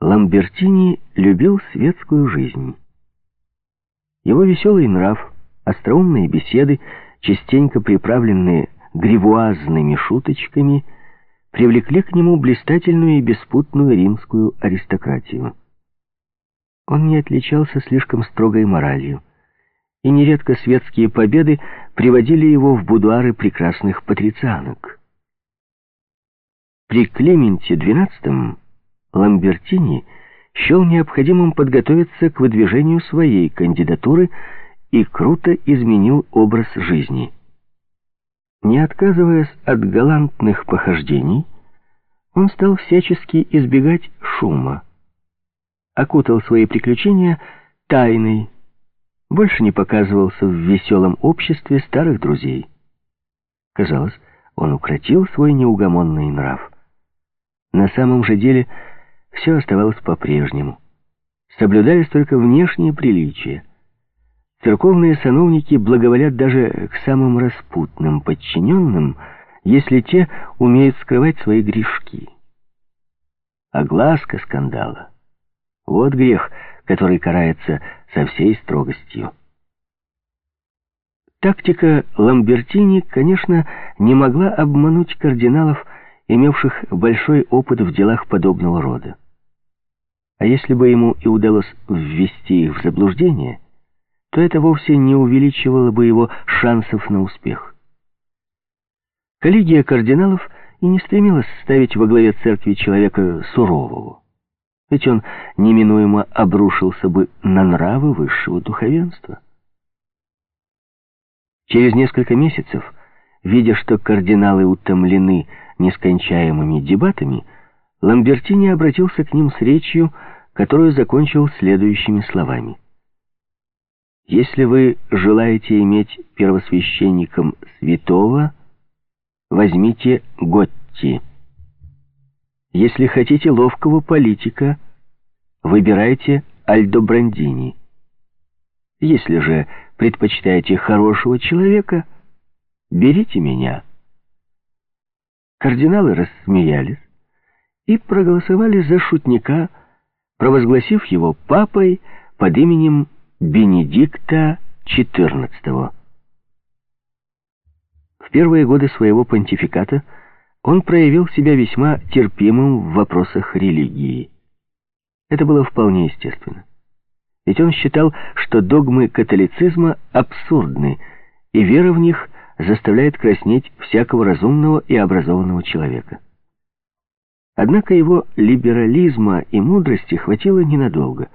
Ламбертини любил светскую жизнь. Его веселый нрав, остроумные беседы, частенько приправленные гривуазными шуточками, привлекли к нему блистательную и беспутную римскую аристократию. Он не отличался слишком строгой моралью, и нередко светские победы приводили его в будуары прекрасных патрицианок. При Клименте XII Ламбертини счел необходимым подготовиться к выдвижению своей кандидатуры и круто изменил образ жизни. Не отказываясь от галантных похождений, он стал всячески избегать шума, окутал свои приключения тайной, больше не показывался в веселом обществе старых друзей. Казалось, он укротил свой неугомонный нрав. На самом же деле все оставалось по-прежнему. Соблюдались только внешние приличия. Церковные сановники благоволят даже к самым распутным подчиненным, если те умеют скрывать свои грешки. Огласка скандала — вот грех, который карается со всей строгостью. Тактика Ламбертини, конечно, не могла обмануть кардиналов, имевших большой опыт в делах подобного рода. А если бы ему и удалось ввести их в заблуждение, то это вовсе не увеличивало бы его шансов на успех. Коллегия кардиналов и не стремилась ставить во главе церкви человека сурового, ведь он неминуемо обрушился бы на нравы высшего духовенства. Через несколько месяцев, видя, что кардиналы утомлены нескончаемыми дебатами, Ламбертини обратился к ним с речью, которую закончил следующими словами. «Если вы желаете иметь первосвященником святого, возьмите Готти. Если хотите ловкого политика, выбирайте Альдо Брандини. Если же предпочитаете хорошего человека, берите меня». Кардиналы рассмеялись и проголосовали за шутника, провозгласив его папой под именем Бенедикта XIV. В первые годы своего понтификата он проявил себя весьма терпимым в вопросах религии. Это было вполне естественно. Ведь он считал, что догмы католицизма абсурдны, и вера в них заставляет краснеть всякого разумного и образованного человека. Однако его либерализма и мудрости хватило ненадолго,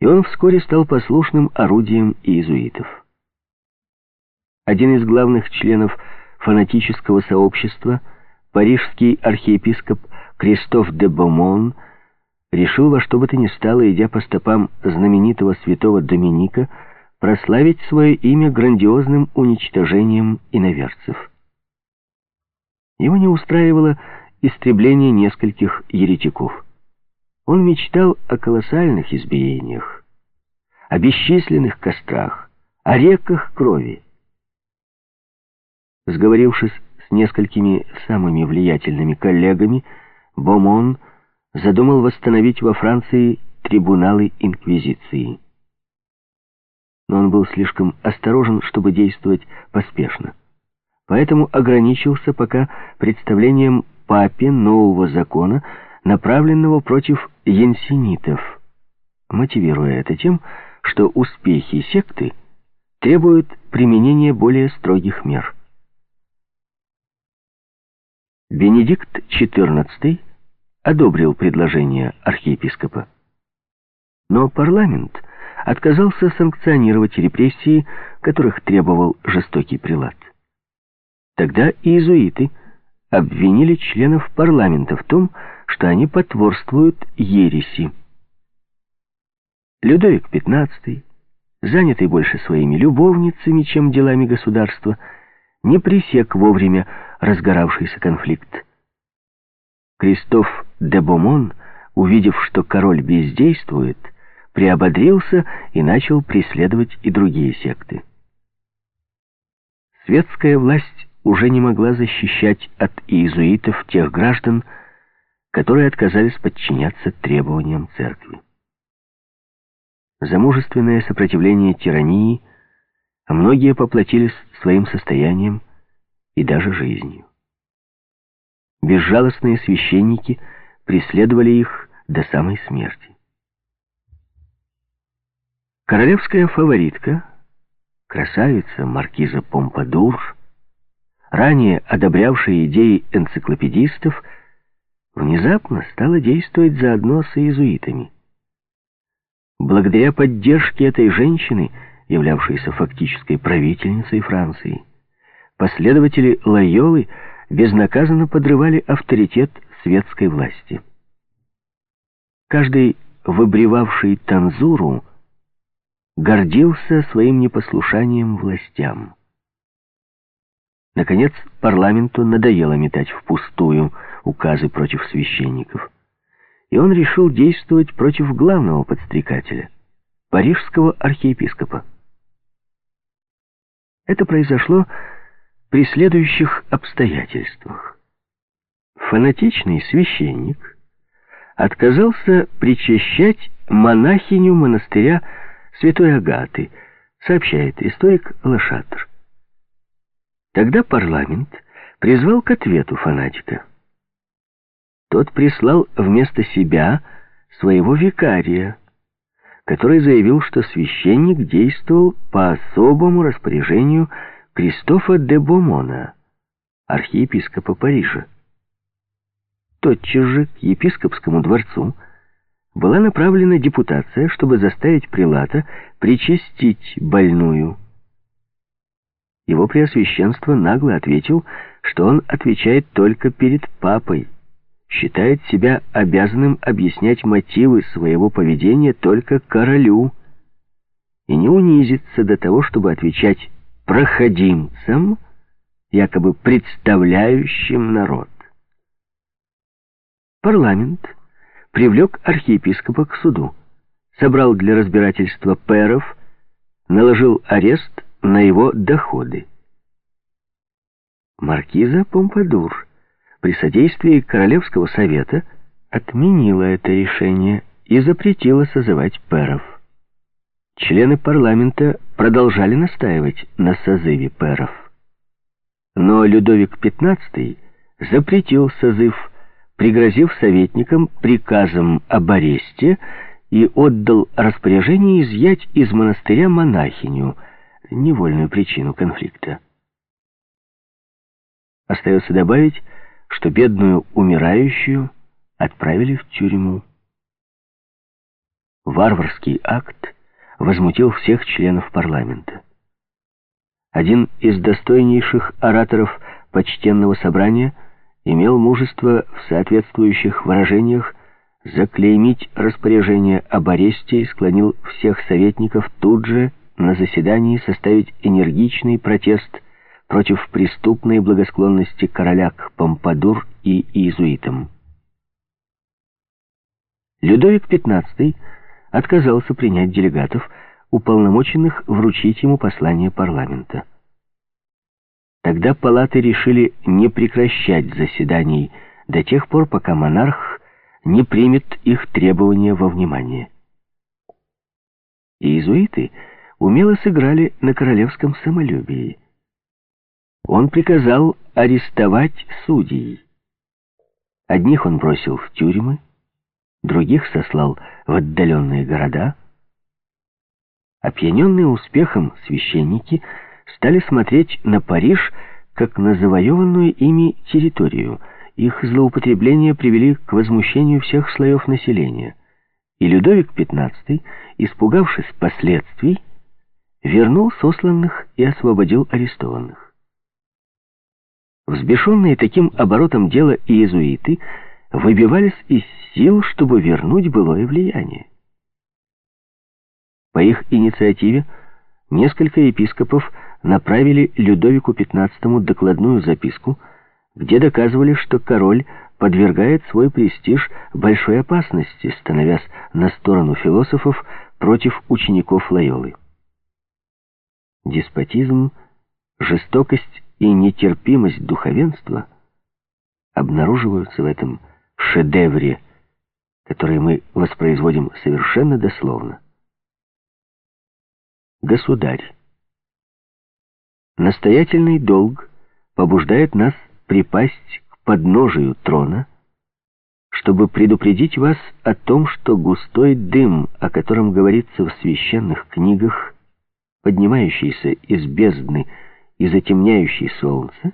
и он вскоре стал послушным орудием иезуитов. Один из главных членов фанатического сообщества, парижский архиепископ Кристоф де Бомон, решил во что бы то ни стало, идя по стопам знаменитого святого Доминика, прославить свое имя грандиозным уничтожением иноверцев. Его не устраивало истребление нескольких еретиков. Он мечтал о колоссальных избиениях, о бесчисленных кострах, о реках крови. Сговорившись с несколькими самыми влиятельными коллегами, Бомон задумал восстановить во Франции трибуналы инквизиции но он был слишком осторожен, чтобы действовать поспешно. Поэтому ограничился пока представлением папе нового закона, направленного против янсенитов, мотивируя это тем, что успехи секты требуют применения более строгих мер. Бенедикт XIV одобрил предложение архиепископа. Но парламент отказался санкционировать репрессии, которых требовал жестокий прилад. Тогда иезуиты обвинили членов парламента в том, что они потворствуют ереси. Людовик XV, занятый больше своими любовницами, чем делами государства, не пресек вовремя разгоравшийся конфликт. Кристоф де Бомон, увидев, что король бездействует, приободрился и начал преследовать и другие секты. Светская власть уже не могла защищать от иезуитов тех граждан, которые отказались подчиняться требованиям церкви. За мужественное сопротивление тирании многие поплатились своим состоянием и даже жизнью. Безжалостные священники преследовали их до самой смерти. Королевская фаворитка, красавица маркиза Помпадур, ранее одобрявшая идеи энциклопедистов, внезапно стала действовать заодно с иезуитами. Благодаря поддержке этой женщины, являвшейся фактической правительницей Франции, последователи Лайолы безнаказанно подрывали авторитет светской власти. Каждый, выбривавший танзуру, гордился своим непослушанием властям. Наконец, парламенту надоело метать впустую указы против священников и он решил действовать против главного подстрекателя, парижского архиепископа. Это произошло при следующих обстоятельствах. Фанатичный священник отказался причащать монахиню монастыря святой Агаты, сообщает историк Лошатр. Тогда парламент призвал к ответу фанатика. Тот прислал вместо себя своего викария, который заявил, что священник действовал по особому распоряжению Кристофа де Бомона, архиепископа Парижа. Тотчас же к епископскому дворцу была направлена депутация, чтобы заставить прилата причастить больную. Его преосвященство нагло ответил, что он отвечает только перед папой считает себя обязанным объяснять мотивы своего поведения только королю и не унизится до того, чтобы отвечать проходимцам, якобы представляющим народ. Парламент привлек архиепископа к суду, собрал для разбирательства пэров, наложил арест на его доходы. Маркиза Помпадур при содействии Королевского совета отменила это решение и запретила созывать пэров. Члены парламента продолжали настаивать на созыве пэров. Но Людовик XV запретил созыв, пригрозив советникам приказом об аресте и отдал распоряжение изъять из монастыря монахиню, невольную причину конфликта. Остается добавить, что бедную умирающую отправили в тюрьму. Варварский акт возмутил всех членов парламента. Один из достойнейших ораторов почтенного собрания имел мужество в соответствующих выражениях заклеймить распоряжение об аресте и склонил всех советников тут же на заседании составить энергичный протест против преступной благосклонности короля к Помпадур и иезуитам. Людовик XV отказался принять делегатов, уполномоченных вручить ему послание парламента. Тогда палаты решили не прекращать заседаний до тех пор, пока монарх не примет их требования во внимание. Иезуиты умело сыграли на королевском самолюбии он приказал арестовать судей. Одних он бросил в тюрьмы, других сослал в отдаленные города. Опьяненные успехом священники стали смотреть на Париж как на завоеванную ими территорию. Их злоупотребления привели к возмущению всех слоев населения. И Людовик XV, испугавшись последствий, вернул сосланных и освободил арестованных. Взбешенные таким оборотом дела иезуиты выбивались из сил, чтобы вернуть былое влияние. По их инициативе несколько епископов направили Людовику XV докладную записку, где доказывали, что король подвергает свой престиж большой опасности, становясь на сторону философов против учеников Лайолы. Деспотизм, жестокость и нетерпимость духовенства обнаруживаются в этом шедевре, который мы воспроизводим совершенно дословно. Государь. Настоятельный долг побуждает нас припасть к подножию трона, чтобы предупредить вас о том, что густой дым, о котором говорится в священных книгах, поднимающийся из бездны и затемняющий солнце,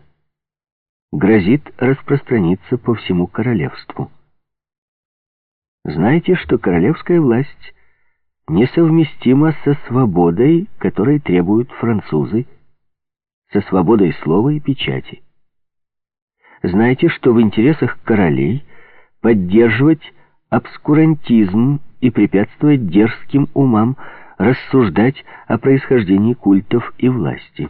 грозит распространиться по всему королевству. Знаете, что королевская власть несовместима со свободой, которой требуют французы, со свободой слова и печати. Знаете, что в интересах королей поддерживать обскурантизм и препятствовать дерзким умам рассуждать о происхождении культов и власти.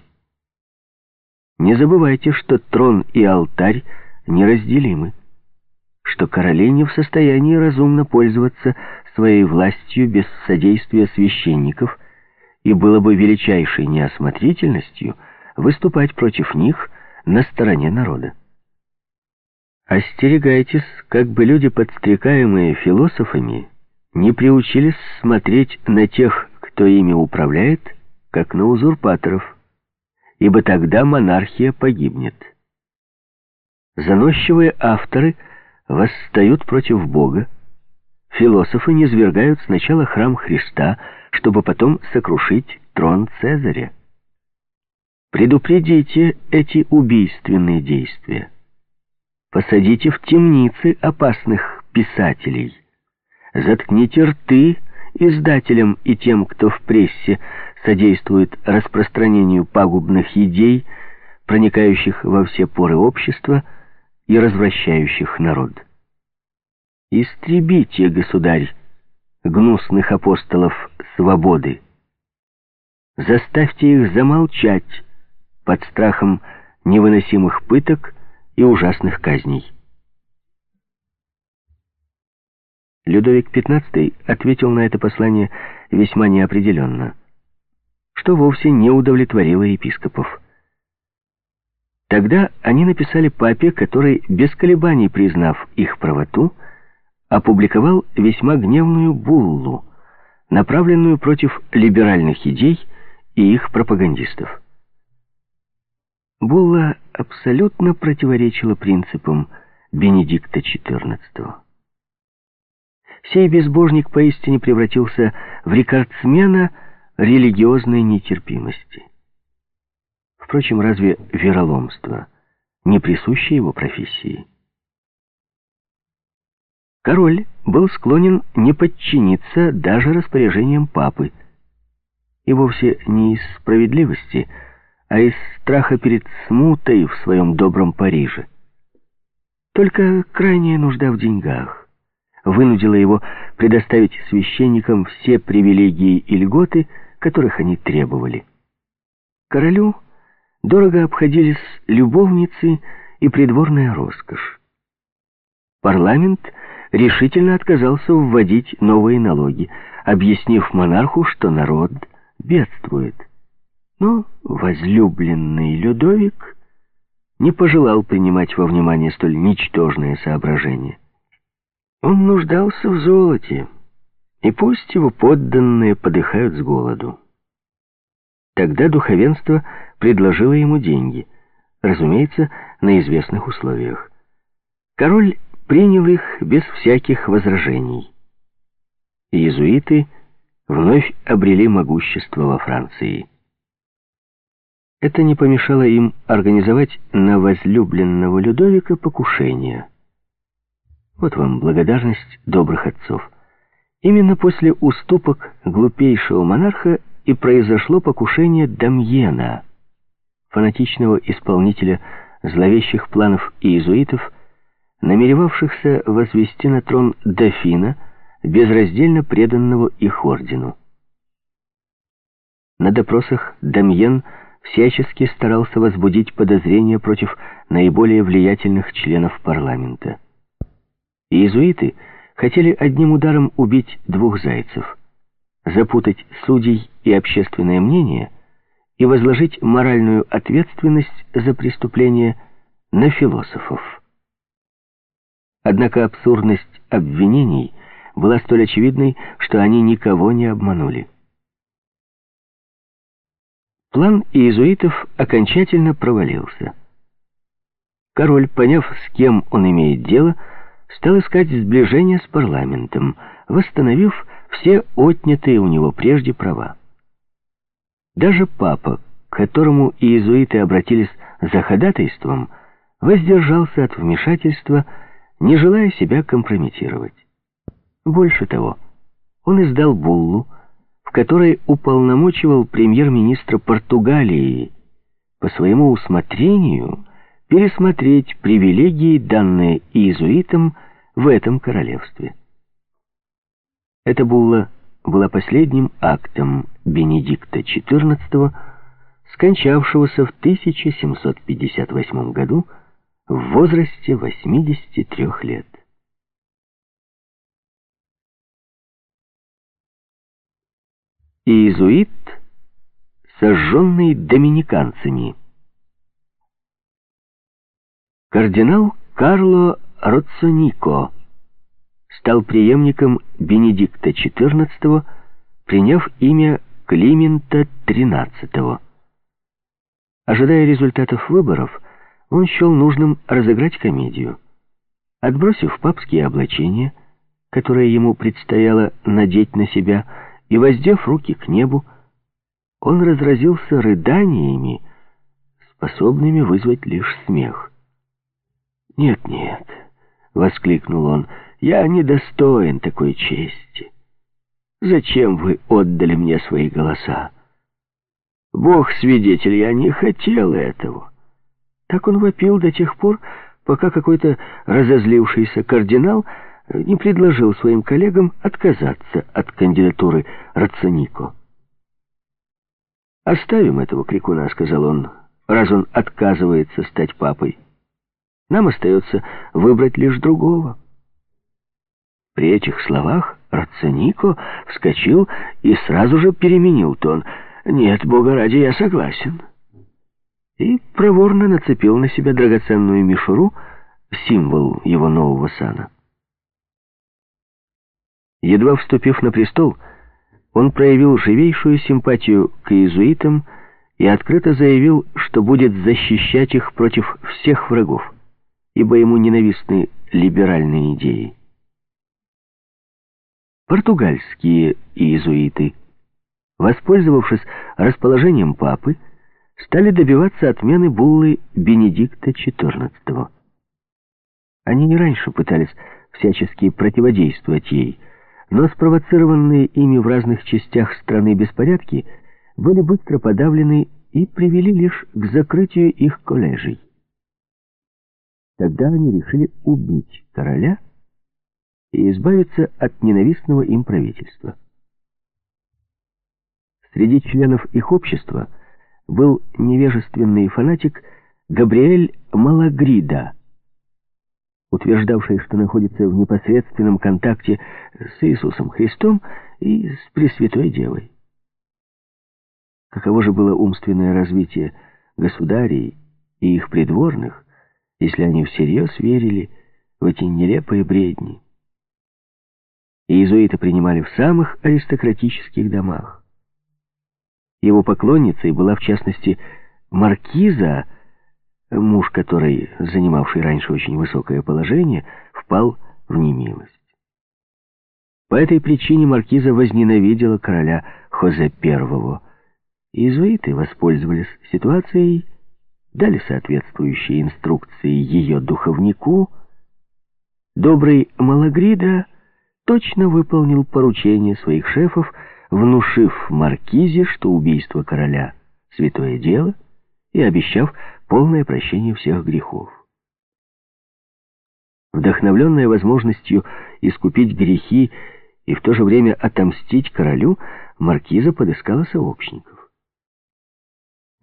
Не забывайте, что трон и алтарь неразделимы, что короли не в состоянии разумно пользоваться своей властью без содействия священников, и было бы величайшей неосмотрительностью выступать против них на стороне народа. Остерегайтесь, как бы люди, подстрекаемые философами, не приучились смотреть на тех, кто ими управляет, как на узурпаторов, ибо тогда монархия погибнет. Заносчивые авторы восстают против Бога, философы низвергают сначала храм Христа, чтобы потом сокрушить трон Цезаря. Предупредите эти убийственные действия. Посадите в темницы опасных писателей. Заткните рты издателям и тем, кто в прессе содействует распространению пагубных идей, проникающих во все поры общества и развращающих народ. Истребите, государь, гнусных апостолов свободы. Заставьте их замолчать под страхом невыносимых пыток и ужасных казней. Людовик XV ответил на это послание весьма неопределенно, что вовсе не удовлетворило епископов. Тогда они написали папе, который, без колебаний признав их правоту, опубликовал весьма гневную буллу, направленную против либеральных идей и их пропагандистов. Булла абсолютно противоречила принципам Бенедикта XIV. Сей безбожник поистине превратился в рекордсмена религиозной нетерпимости. Впрочем, разве вероломство не присуще его профессии? Король был склонен не подчиниться даже распоряжениям папы, и вовсе не из справедливости, а из страха перед смутой в своем добром Париже. Только крайняя нужда в деньгах вынудила его предоставить священникам все привилегии и льготы, которых они требовали. Королю дорого обходились любовницы и придворная роскошь. Парламент решительно отказался вводить новые налоги, объяснив монарху, что народ бедствует. Но возлюбленный Людовик не пожелал принимать во внимание столь ничтожные соображения. Он нуждался в золоте, и пусть его подданные подыхают с голоду. Тогда духовенство предложило ему деньги, разумеется, на известных условиях. Король принял их без всяких возражений. Иезуиты вновь обрели могущество во Франции. Это не помешало им организовать на возлюбленного Людовика покушение. Вот вам благодарность добрых отцов. Именно после уступок глупейшего монарха и произошло покушение Дамьена, фанатичного исполнителя зловещих планов иезуитов, намеревавшихся возвести на трон дофина, безраздельно преданного их ордену. На допросах Дамьен всячески старался возбудить подозрения против наиболее влиятельных членов парламента. Иезуиты хотели одним ударом убить двух зайцев, запутать судей и общественное мнение и возложить моральную ответственность за преступление на философов. Однако абсурдность обвинений была столь очевидной, что они никого не обманули. План иезуитов окончательно провалился. Король, поняв, с кем он имеет дело, стал искать сближение с парламентом, восстановив все отнятые у него прежде права. Даже папа, к которому иезуиты обратились за ходатайством, воздержался от вмешательства, не желая себя компрометировать. Больше того, он издал буллу, в которой уполномочивал премьер-министра Португалии по своему усмотрению пересмотреть привилегии, данные иезуитам в этом королевстве. Эта булла была последним актом Бенедикта XIV, скончавшегося в 1758 году в возрасте 83 лет. Иезуит, сожженный доминиканцами. Кардинал Карло Роцонико стал преемником Бенедикта XIV, приняв имя Климента XIII. Ожидая результатов выборов, он счел нужным разыграть комедию. Отбросив папские облачения, которые ему предстояло надеть на себя, и, воздев руки к небу, он разразился рыданиями, способными вызвать лишь смех. «Нет, нет», — воскликнул он, — «я недостоин такой чести. Зачем вы отдали мне свои голоса? Бог свидетель, я не хотел этого». Так он вопил до тех пор, пока какой-то разозлившийся кардинал не предложил своим коллегам отказаться от кандидатуры Рацинико. «Оставим этого крикуна», — сказал он, — «раз он отказывается стать папой. Нам остается выбрать лишь другого». При этих словах Рацинико вскочил и сразу же переменил тон. «Нет, бога ради, я согласен» и проворно нацепил на себя драгоценную мишуру, символ его нового сана. Едва вступив на престол, он проявил живейшую симпатию к иезуитам и открыто заявил, что будет защищать их против всех врагов, ибо ему ненавистны либеральные идеи. Португальские иезуиты, воспользовавшись расположением папы, стали добиваться отмены буллы Бенедикта XIV. Они и раньше пытались всячески противодействовать ей, но спровоцированные ими в разных частях страны беспорядки были быстро подавлены и привели лишь к закрытию их коллежей. Тогда они решили убить короля и избавиться от ненавистного им правительства. Среди членов их общества – был невежественный фанатик Габриэль Малагрида, утверждавший, что находится в непосредственном контакте с Иисусом Христом и с Пресвятой Девой. Каково же было умственное развитие государей и их придворных, если они всерьез верили в эти нелепые бредни? Иезуиты принимали в самых аристократических домах. Его поклонницей была, в частности, маркиза, муж которой, занимавший раньше очень высокое положение, впал в немилость. По этой причине маркиза возненавидела короля Хозе I. Иезуиты воспользовались ситуацией, дали соответствующие инструкции ее духовнику. Добрый Малагрида точно выполнил поручение своих шефов, внушив маркизе, что убийство короля — святое дело, и обещав полное прощение всех грехов. Вдохновленная возможностью искупить грехи и в то же время отомстить королю, маркиза подыскала сообщников.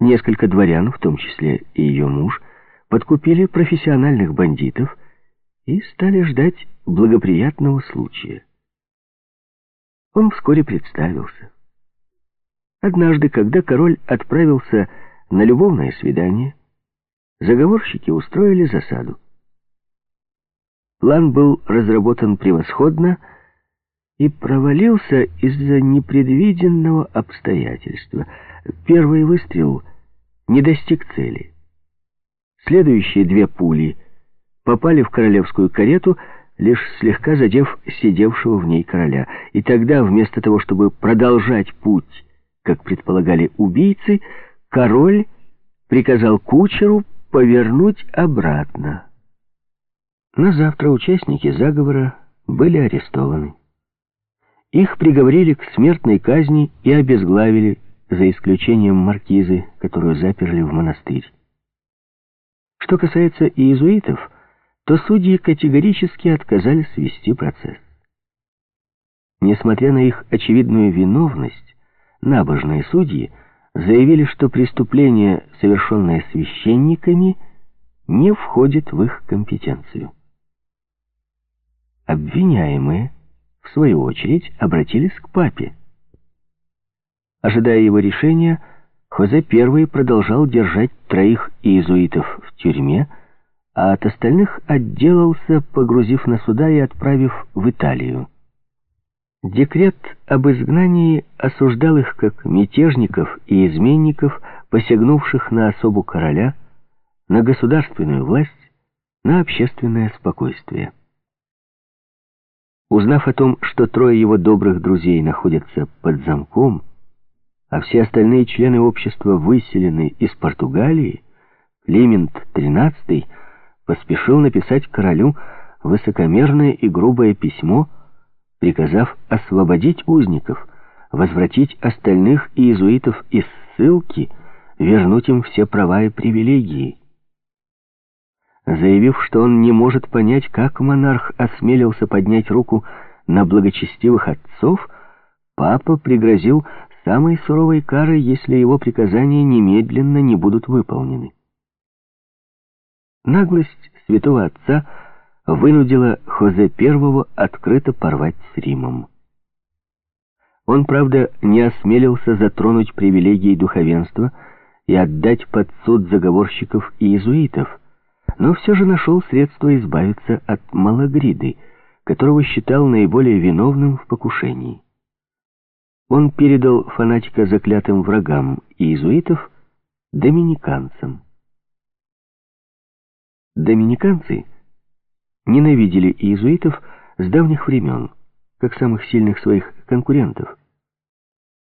Несколько дворян, в том числе и ее муж, подкупили профессиональных бандитов и стали ждать благоприятного случая. Он вскоре представился. Однажды, когда король отправился на любовное свидание, заговорщики устроили засаду. План был разработан превосходно и провалился из-за непредвиденного обстоятельства. Первый выстрел не достиг цели. Следующие две пули попали в королевскую карету, лишь слегка задев сидевшего в ней короля. И тогда, вместо того, чтобы продолжать путь, как предполагали убийцы, король приказал кучеру повернуть обратно. На завтра участники заговора были арестованы. Их приговорили к смертной казни и обезглавили, за исключением маркизы, которую заперли в монастырь. Что касается иезуитов, то судьи категорически отказались вести процесс. Несмотря на их очевидную виновность, набожные судьи заявили, что преступление, совершенное священниками, не входит в их компетенцию. Обвиняемые, в свою очередь, обратились к папе. Ожидая его решения, Хозе I продолжал держать троих иезуитов в тюрьме, а от остальных отделался, погрузив на суда и отправив в Италию. Декрет об изгнании осуждал их как мятежников и изменников, посягнувших на особу короля, на государственную власть, на общественное спокойствие. Узнав о том, что трое его добрых друзей находятся под замком, а все остальные члены общества выселены из Португалии, Климент XIII поспешил написать королю высокомерное и грубое письмо, приказав освободить узников, возвратить остальных иезуитов из ссылки, вернуть им все права и привилегии. Заявив, что он не может понять, как монарх осмелился поднять руку на благочестивых отцов, папа пригрозил самой суровой карой, если его приказания немедленно не будут выполнены. Наглость святого отца вынудила Хозе I открыто порвать с Римом. Он, правда, не осмелился затронуть привилегии духовенства и отдать под суд заговорщиков и иезуитов, но все же нашел средства избавиться от Малагриды, которого считал наиболее виновным в покушении. Он передал фанатика заклятым врагам иезуитов, доминиканцам. Доминиканцы ненавидели иезуитов с давних времен, как самых сильных своих конкурентов.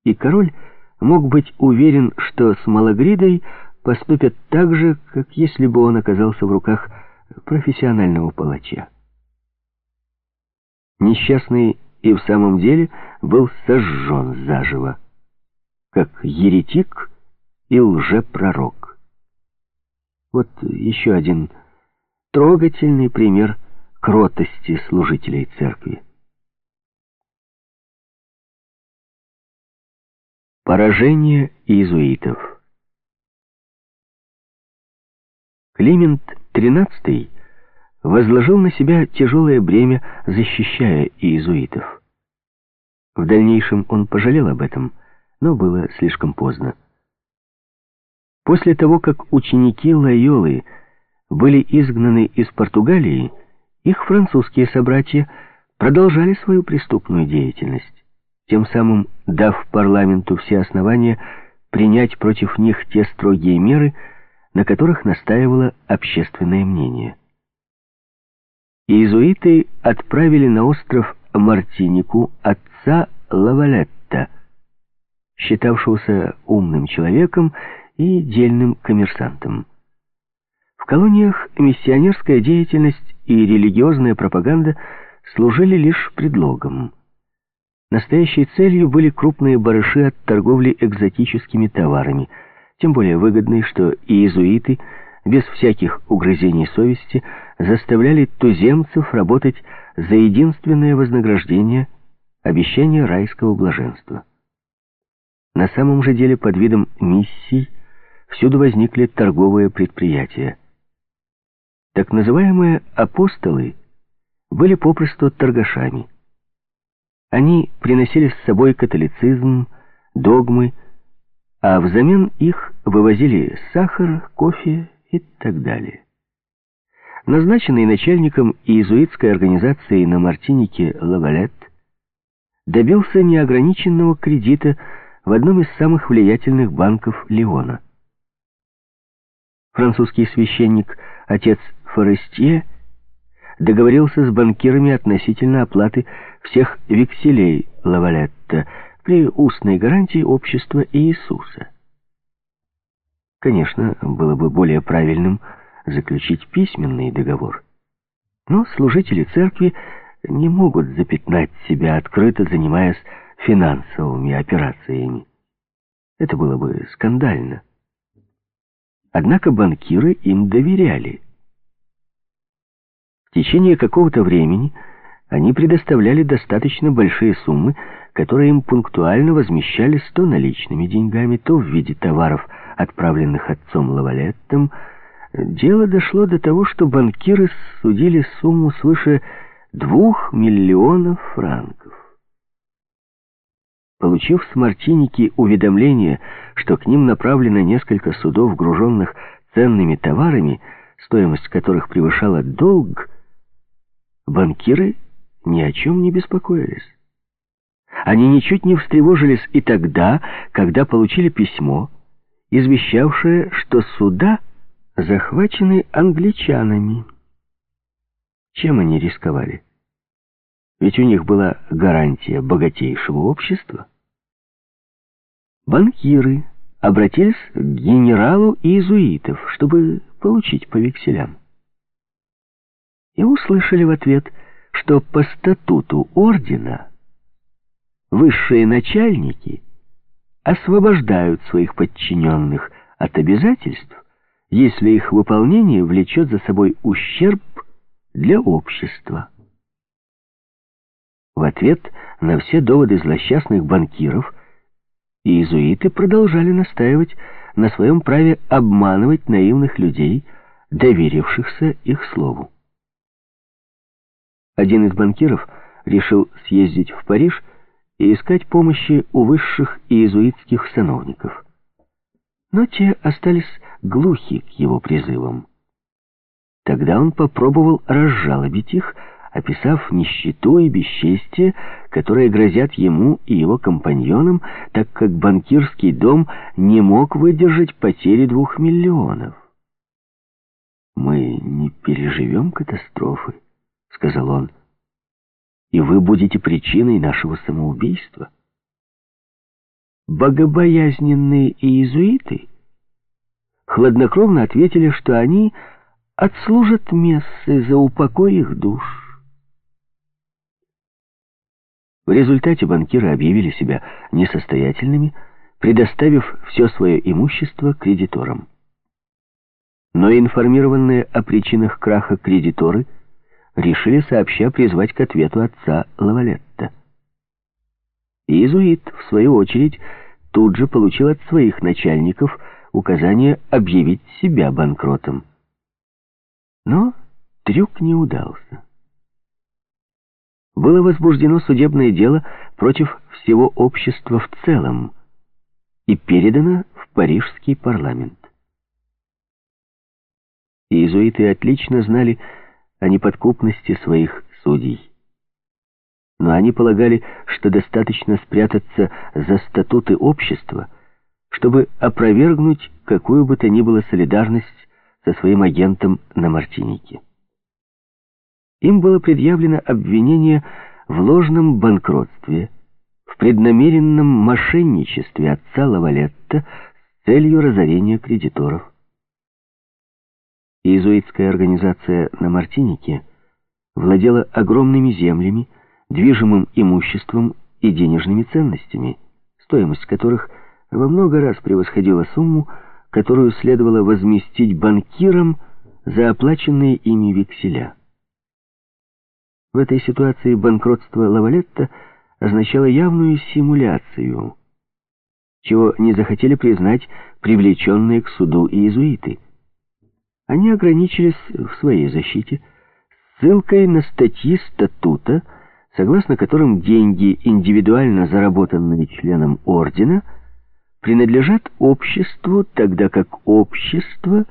И король мог быть уверен, что с Малагридой поступят так же, как если бы он оказался в руках профессионального палача. Несчастный и в самом деле был сожжен заживо, как еретик и лжепророк. Вот еще один трогательный пример кротости служителей церкви. Поражение иезуитов Климент XIII возложил на себя тяжелое бремя, защищая иезуитов. В дальнейшем он пожалел об этом, но было слишком поздно. После того, как ученики Лайолы были изгнаны из Португалии, их французские собратья продолжали свою преступную деятельность, тем самым дав парламенту все основания принять против них те строгие меры, на которых настаивало общественное мнение. Иезуиты отправили на остров Мартинику отца Лавалетта, считавшегося умным человеком и дельным коммерсантом. В колониях миссионерская деятельность и религиозная пропаганда служили лишь предлогом. Настоящей целью были крупные барыши от торговли экзотическими товарами, тем более выгодной, что иезуиты без всяких угрызений совести заставляли туземцев работать за единственное вознаграждение – обещание райского блаженства. На самом же деле под видом миссий всюду возникли торговые предприятия. Так называемые апостолы были попросту торгашами. Они приносили с собой католицизм, догмы, а взамен их вывозили сахар, кофе и так далее. назначенный начальником иезуитской организации на Мартинике Лавалет, добился неограниченного кредита в одном из самых влиятельных банков Леона. Французский священник, отец Форестье, договорился с банкирами относительно оплаты всех векселей Лавалетта при устной гарантии общества Иисуса. Конечно, было бы более правильным заключить письменный договор. Но служители церкви не могут запятнать себя открыто, занимаясь финансовыми операциями. Это было бы скандально. Однако банкиры им доверяли. В течение какого-то времени они предоставляли достаточно большие суммы, которые им пунктуально возмещались то наличными деньгами, то в виде товаров, отправленных отцом Лавалеттом. Дело дошло до того, что банкиры судили сумму свыше двух миллионов франков. Получив с Мартиники уведомление, что к ним направлено несколько судов, груженных ценными товарами, стоимость которых превышала долг, банкиры ни о чем не беспокоились. Они ничуть не встревожились и тогда, когда получили письмо, извещавшее, что суда захвачены англичанами. Чем они рисковали? Ведь у них была гарантия богатейшего общества. Банкиры обратились к генералу иезуитов, чтобы получить по векселям. И услышали в ответ, что по статуту ордена высшие начальники освобождают своих подчиненных от обязательств, если их выполнение влечет за собой ущерб для общества. В ответ на все доводы злосчастных банкиров иезуиты продолжали настаивать на своем праве обманывать наивных людей, доверившихся их слову. Один из банкиров решил съездить в Париж и искать помощи у высших иезуитских сановников. Но те остались глухи к его призывам. Тогда он попробовал разжалобить их, описав нищету и бесчестие, которые грозят ему и его компаньонам, так как банкирский дом не мог выдержать потери двух миллионов. «Мы не переживем катастрофы», — сказал он, — «и вы будете причиной нашего самоубийства». Богобоязненные иезуиты хладнокровно ответили, что они отслужат мессы за упокой их душ. В результате банкиры объявили себя несостоятельными, предоставив все свое имущество кредиторам. Но информированные о причинах краха кредиторы решили сообща призвать к ответу отца Лавалетта. Иезуит, в свою очередь, тут же получил от своих начальников указание объявить себя банкротом. Но трюк не удался. Было возбуждено судебное дело против всего общества в целом и передано в Парижский парламент. Иезуиты отлично знали о неподкупности своих судей. Но они полагали, что достаточно спрятаться за статуты общества, чтобы опровергнуть какую бы то ни было солидарность со своим агентом на Мартинике. Им было предъявлено обвинение в ложном банкротстве, в преднамеренном мошенничестве отца Лавалетта с целью разорения кредиторов. Иезуитская организация на Мартинике владела огромными землями, движимым имуществом и денежными ценностями, стоимость которых во много раз превосходила сумму, которую следовало возместить банкирам за оплаченные ими векселя. В этой ситуации банкротство Лавалетта означало явную симуляцию, чего не захотели признать привлеченные к суду иезуиты. Они ограничились в своей защите ссылкой на статьи статута, согласно которым деньги, индивидуально заработанные членом ордена, принадлежат обществу, тогда как общество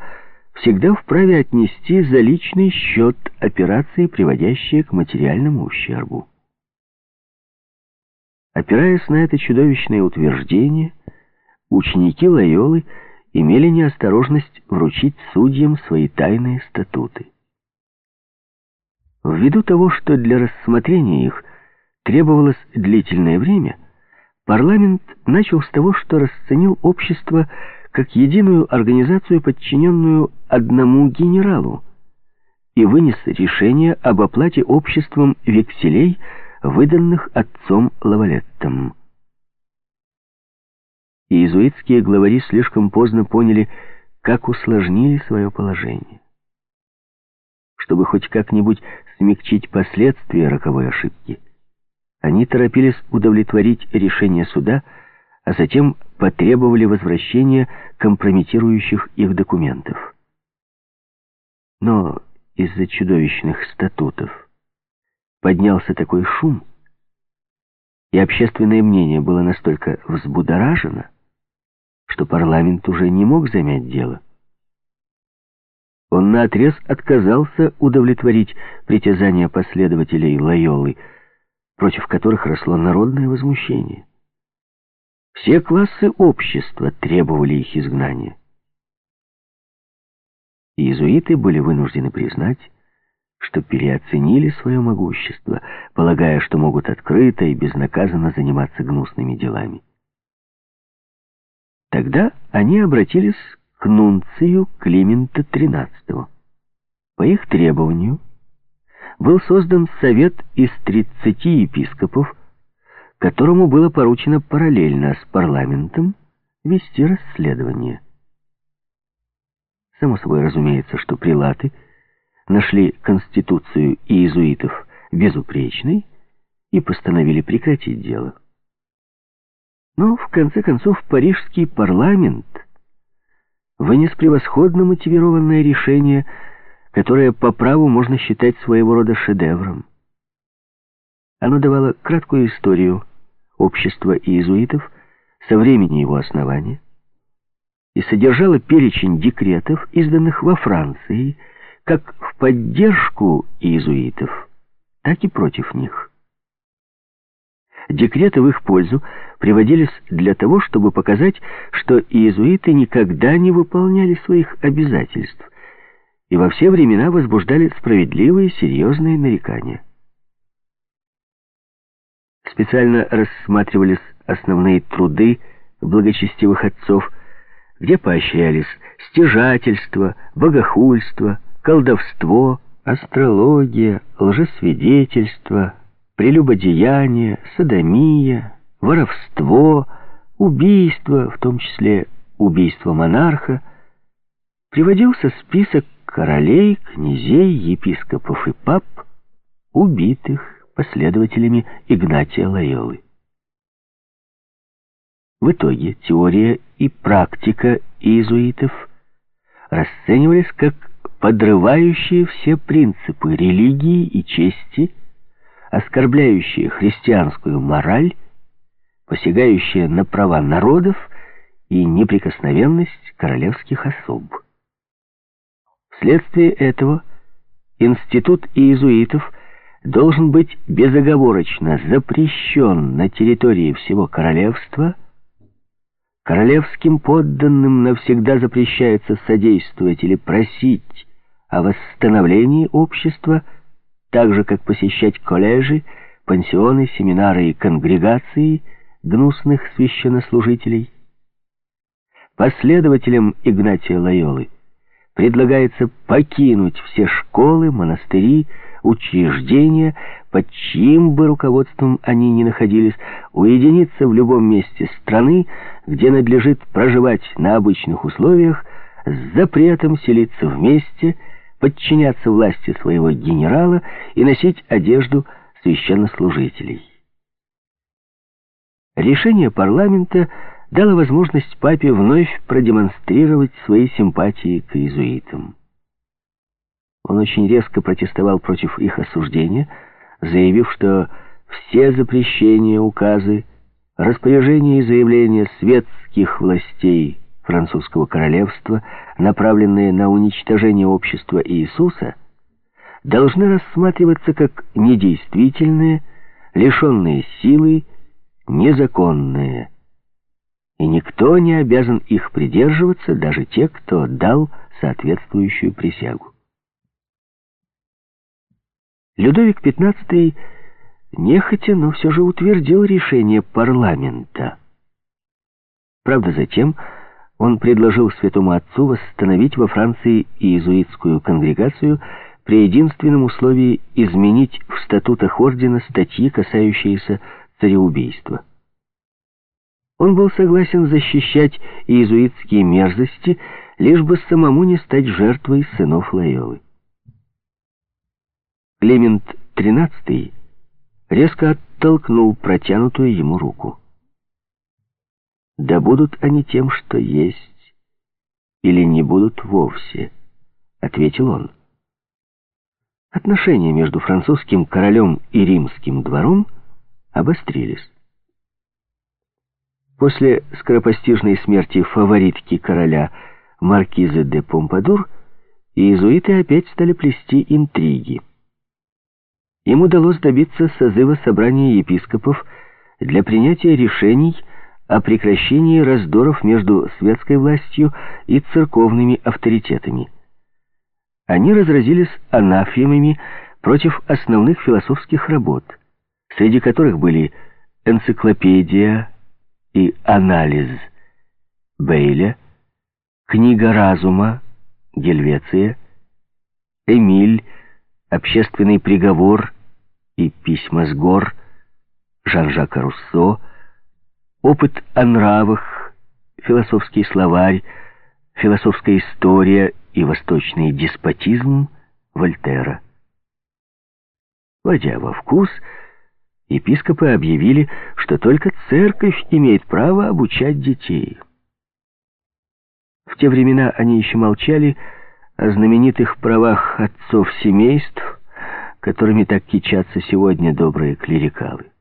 всегда вправе отнести за личный счет операции, приводящие к материальному ущербу. Опираясь на это чудовищное утверждение, ученики Лайолы имели неосторожность вручить судьям свои тайные статуты. Ввиду того, что для рассмотрения их требовалось длительное время, парламент начал с того, что расценил общество как единую организацию, подчиненную одному генералу, и вынес решение об оплате обществом векселей, выданных отцом Лавалеттом. Иезуитские главари слишком поздно поняли, как усложнили свое положение. Чтобы хоть как-нибудь смягчить последствия роковой ошибки, они торопились удовлетворить решение суда, а затем потребовали возвращения компрометирующих их документов. Но из-за чудовищных статутов поднялся такой шум, и общественное мнение было настолько взбудоражено, что парламент уже не мог замять дело. Он наотрез отказался удовлетворить притязания последователей Лайолы, против которых росло народное возмущение. Все классы общества требовали их изгнания. Иезуиты были вынуждены признать, что переоценили свое могущество, полагая, что могут открыто и безнаказанно заниматься гнусными делами. Тогда они обратились к нунцию Климента XIII. По их требованию был создан совет из 30 епископов, которому было поручено параллельно с парламентом вести расследование. Само собой разумеется, что прилаты нашли конституцию иезуитов безупречной и постановили прекратить дело. Но, в конце концов, парижский парламент вынес превосходно мотивированное решение, которое по праву можно считать своего рода шедевром. Оно давало краткую историю общества иезуитов со времени его основания и содержало перечень декретов, изданных во Франции, как в поддержку иезуитов, так и против них. Декреты в их пользу приводились для того, чтобы показать, что иезуиты никогда не выполняли своих обязательств и во все времена возбуждали справедливые серьезные нарекания. Специально рассматривались основные труды благочестивых отцов, где поощрялись стяжательство, богохульство, колдовство, астрология, лжесвидетельство, прелюбодеяние, садомия, воровство, убийство, в том числе убийство монарха, приводился список королей, князей, епископов и пап, убитых последователями Игнатия Лайолы. В итоге теория и практика иезуитов расценивались как подрывающие все принципы религии и чести оскорбляющие христианскую мораль, посягающие на права народов и неприкосновенность королевских особ. Вследствие этого институт иезуитов должен быть безоговорочно запрещен на территории всего королевства, королевским подданным навсегда запрещается содействовать или просить о восстановлении общества – так же, как посещать колледжи, пансионы, семинары и конгрегации гнусных священнослужителей. Последователям Игнатия Лайолы предлагается покинуть все школы, монастыри, учреждения, под чьим бы руководством они ни находились, уединиться в любом месте страны, где надлежит проживать на обычных условиях, с запретом селиться вместе – подчиняться власти своего генерала и носить одежду священнослужителей. Решение парламента дало возможность папе вновь продемонстрировать свои симпатии к иезуитам. Он очень резко протестовал против их осуждения, заявив, что все запрещения, указы, распоряжения и заявления светских властей французского королевства, направленные на уничтожение общества Иисуса, должны рассматриваться как недействительные, лишенные силы, незаконные. И никто не обязан их придерживаться, даже те, кто дал соответствующую присягу. Людовик XV нехотя, но все же утвердил решение парламента. Правда, затем он предложил святому отцу восстановить во Франции иезуитскую конгрегацию при единственном условии изменить в статутах ордена статьи, касающиеся цареубийства. Он был согласен защищать иезуитские мерзости, лишь бы самому не стать жертвой сынов Лайолы. Климент XIII резко оттолкнул протянутую ему руку. «Да будут они тем, что есть, или не будут вовсе», — ответил он. Отношения между французским королем и римским двором обострились. После скоропостижной смерти фаворитки короля маркизы де Помпадур иезуиты опять стали плести интриги. Им удалось добиться созыва собрания епископов для принятия решений о прекращении раздоров между светской властью и церковными авторитетами. Они разразились анафемами против основных философских работ, среди которых были «Энциклопедия» и «Анализ» Бейля, «Книга разума» Гельвеция, «Эмиль» общественный приговор и письма с гор Жан-Жака Руссо, опыт о нравах, философский словарь, философская история и восточный деспотизм Вольтера. Войдя во вкус, епископы объявили, что только церковь имеет право обучать детей. В те времена они еще молчали, о знаменитых правах отцов семейств, которыми так кичатся сегодня добрые клерикалы.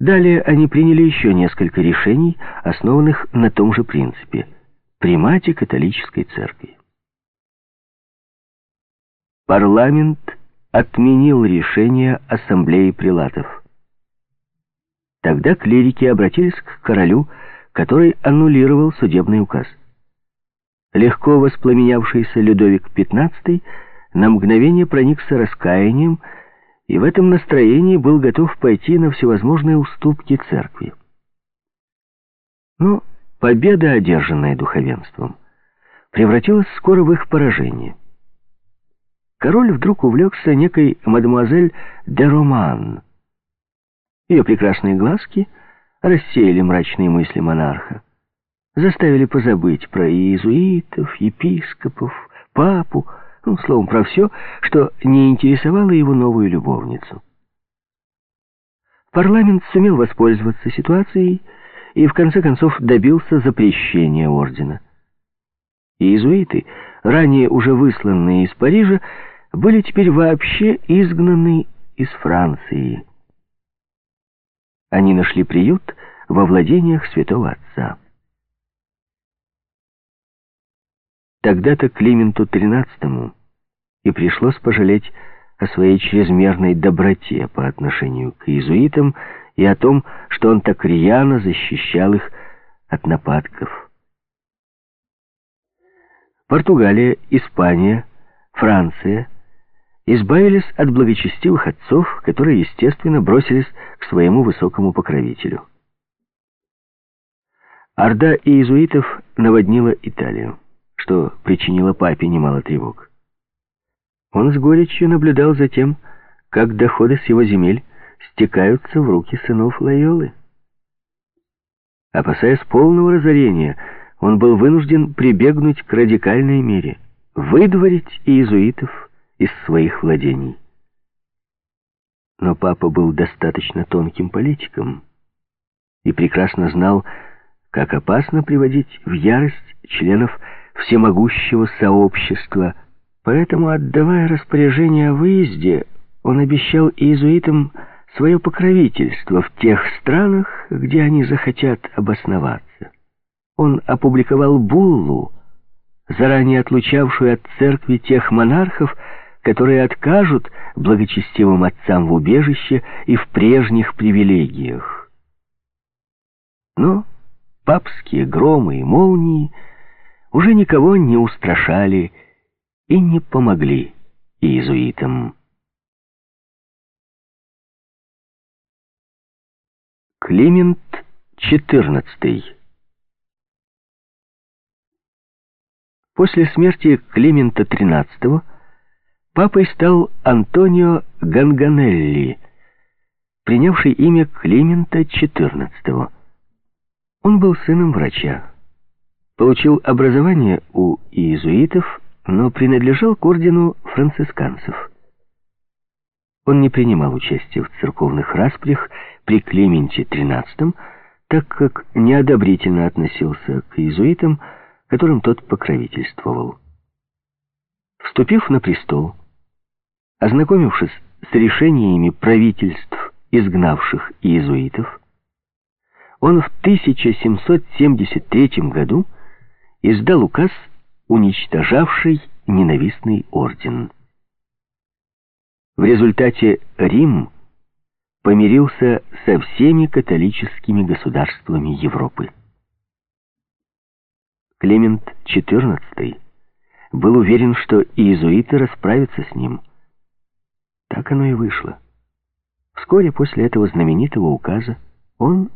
Далее они приняли еще несколько решений, основанных на том же принципе – примате католической церкви. Парламент отменил решение ассамблеи прилатов. Тогда клирики обратились к королю, который аннулировал судебный указ – Легко воспламенявшийся Людовик XV на мгновение проникся раскаянием и в этом настроении был готов пойти на всевозможные уступки церкви. Но победа, одержанная духовенством, превратилась скоро в их поражение. Король вдруг увлекся некой мадемуазель де Роман. Ее прекрасные глазки рассеяли мрачные мысли монарха заставили позабыть про иезуитов, епископов, папу, ну, словом, про все, что не интересовало его новую любовницу. Парламент сумел воспользоваться ситуацией и в конце концов добился запрещения ордена. Иезуиты, ранее уже высланные из Парижа, были теперь вообще изгнаны из Франции. Они нашли приют во владениях святого отца. Тогда-то Клименту XIII и пришлось пожалеть о своей чрезмерной доброте по отношению к иезуитам и о том, что он так рьяно защищал их от нападков. Португалия, Испания, Франция избавились от благочестивых отцов, которые, естественно, бросились к своему высокому покровителю. Орда иезуитов наводнила Италию что причинило папе немало тревог. Он с горечью наблюдал за тем, как доходы с его земель стекаются в руки сынов Лайолы. Опасаясь полного разорения, он был вынужден прибегнуть к радикальной мере — выдворить иезуитов из своих владений. Но папа был достаточно тонким политиком и прекрасно знал, как опасно приводить в ярость членов всемогущего сообщества. Поэтому, отдавая распоряжение о выезде, он обещал иезуитам свое покровительство в тех странах, где они захотят обосноваться. Он опубликовал буллу, заранее отлучавшую от церкви тех монархов, которые откажут благочестивым отцам в убежище и в прежних привилегиях. Но папские громы и молнии уже никого не устрашали и не помогли иезуитам. Климент XIV После смерти Климента XIII папой стал Антонио Ганганелли, принявший имя Климента XIV. Он был сыном врача. Получил образование у иезуитов, но принадлежал к ордену францисканцев. Он не принимал участия в церковных распрях при Клименте XIII, так как неодобрительно относился к иезуитам, которым тот покровительствовал. Вступив на престол, ознакомившись с решениями правительств, изгнавших иезуитов, он в 1773 году издал указ, уничтожавший ненавистный орден. В результате Рим помирился со всеми католическими государствами Европы. Климент XIV был уверен, что иезуиты расправятся с ним. Так оно и вышло. Вскоре после этого знаменитого указа он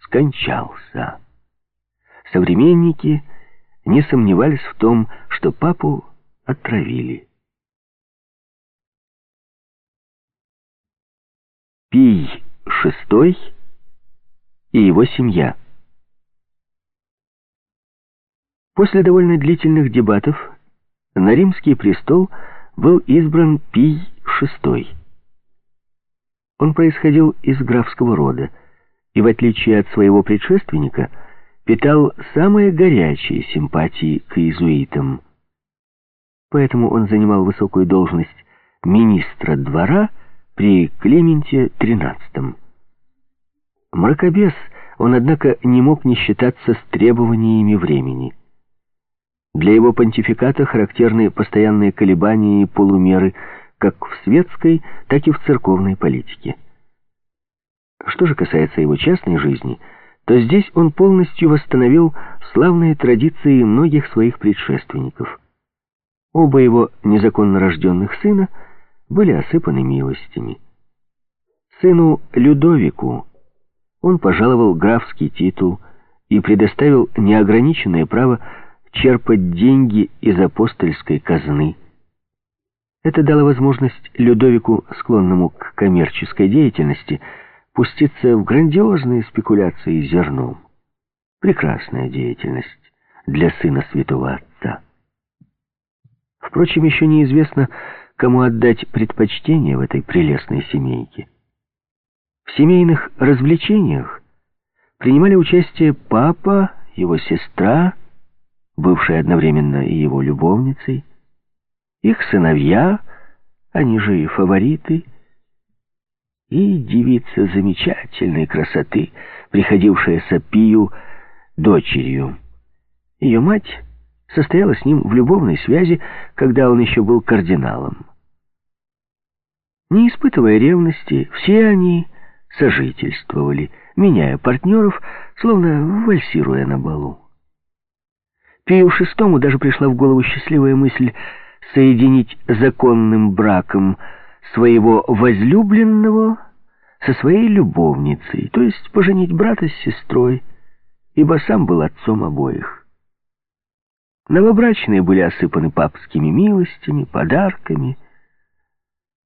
скончался. Современники не сомневались в том, что папу отравили. Пий VI и его семья. После довольно длительных дебатов на римский престол был избран Пий VI. Он происходил из графского рода и, в отличие от своего предшественника, питал самые горячие симпатии к иезуитам. Поэтому он занимал высокую должность министра двора при Клименте XIII. Мракобес он, однако, не мог не считаться с требованиями времени. Для его понтификата характерны постоянные колебания и полумеры как в светской, так и в церковной политике. Что же касается его частной жизни, то здесь он полностью восстановил славные традиции многих своих предшественников. Оба его незаконно рожденных сына были осыпаны милостями. Сыну Людовику он пожаловал графский титул и предоставил неограниченное право черпать деньги из апостольской казны. Это дало возможность Людовику, склонному к коммерческой деятельности, пуститься в грандиозные спекуляции зерном. Прекрасная деятельность для сына святого отца. Впрочем, еще неизвестно, кому отдать предпочтение в этой прелестной семейке. В семейных развлечениях принимали участие папа, его сестра, бывшей одновременно и его любовницей, их сыновья, они же и фавориты, и девица замечательной красоты, приходившая с Апию дочерью. Ее мать состояла с ним в любовной связи, когда он еще был кардиналом. Не испытывая ревности, все они сожительствовали, меняя партнеров, словно вальсируя на балу. Пию шестому даже пришла в голову счастливая мысль соединить законным браком своего возлюбленного со своей любовницей, то есть поженить брата с сестрой, ибо сам был отцом обоих. Новобрачные были осыпаны папскими милостями, подарками.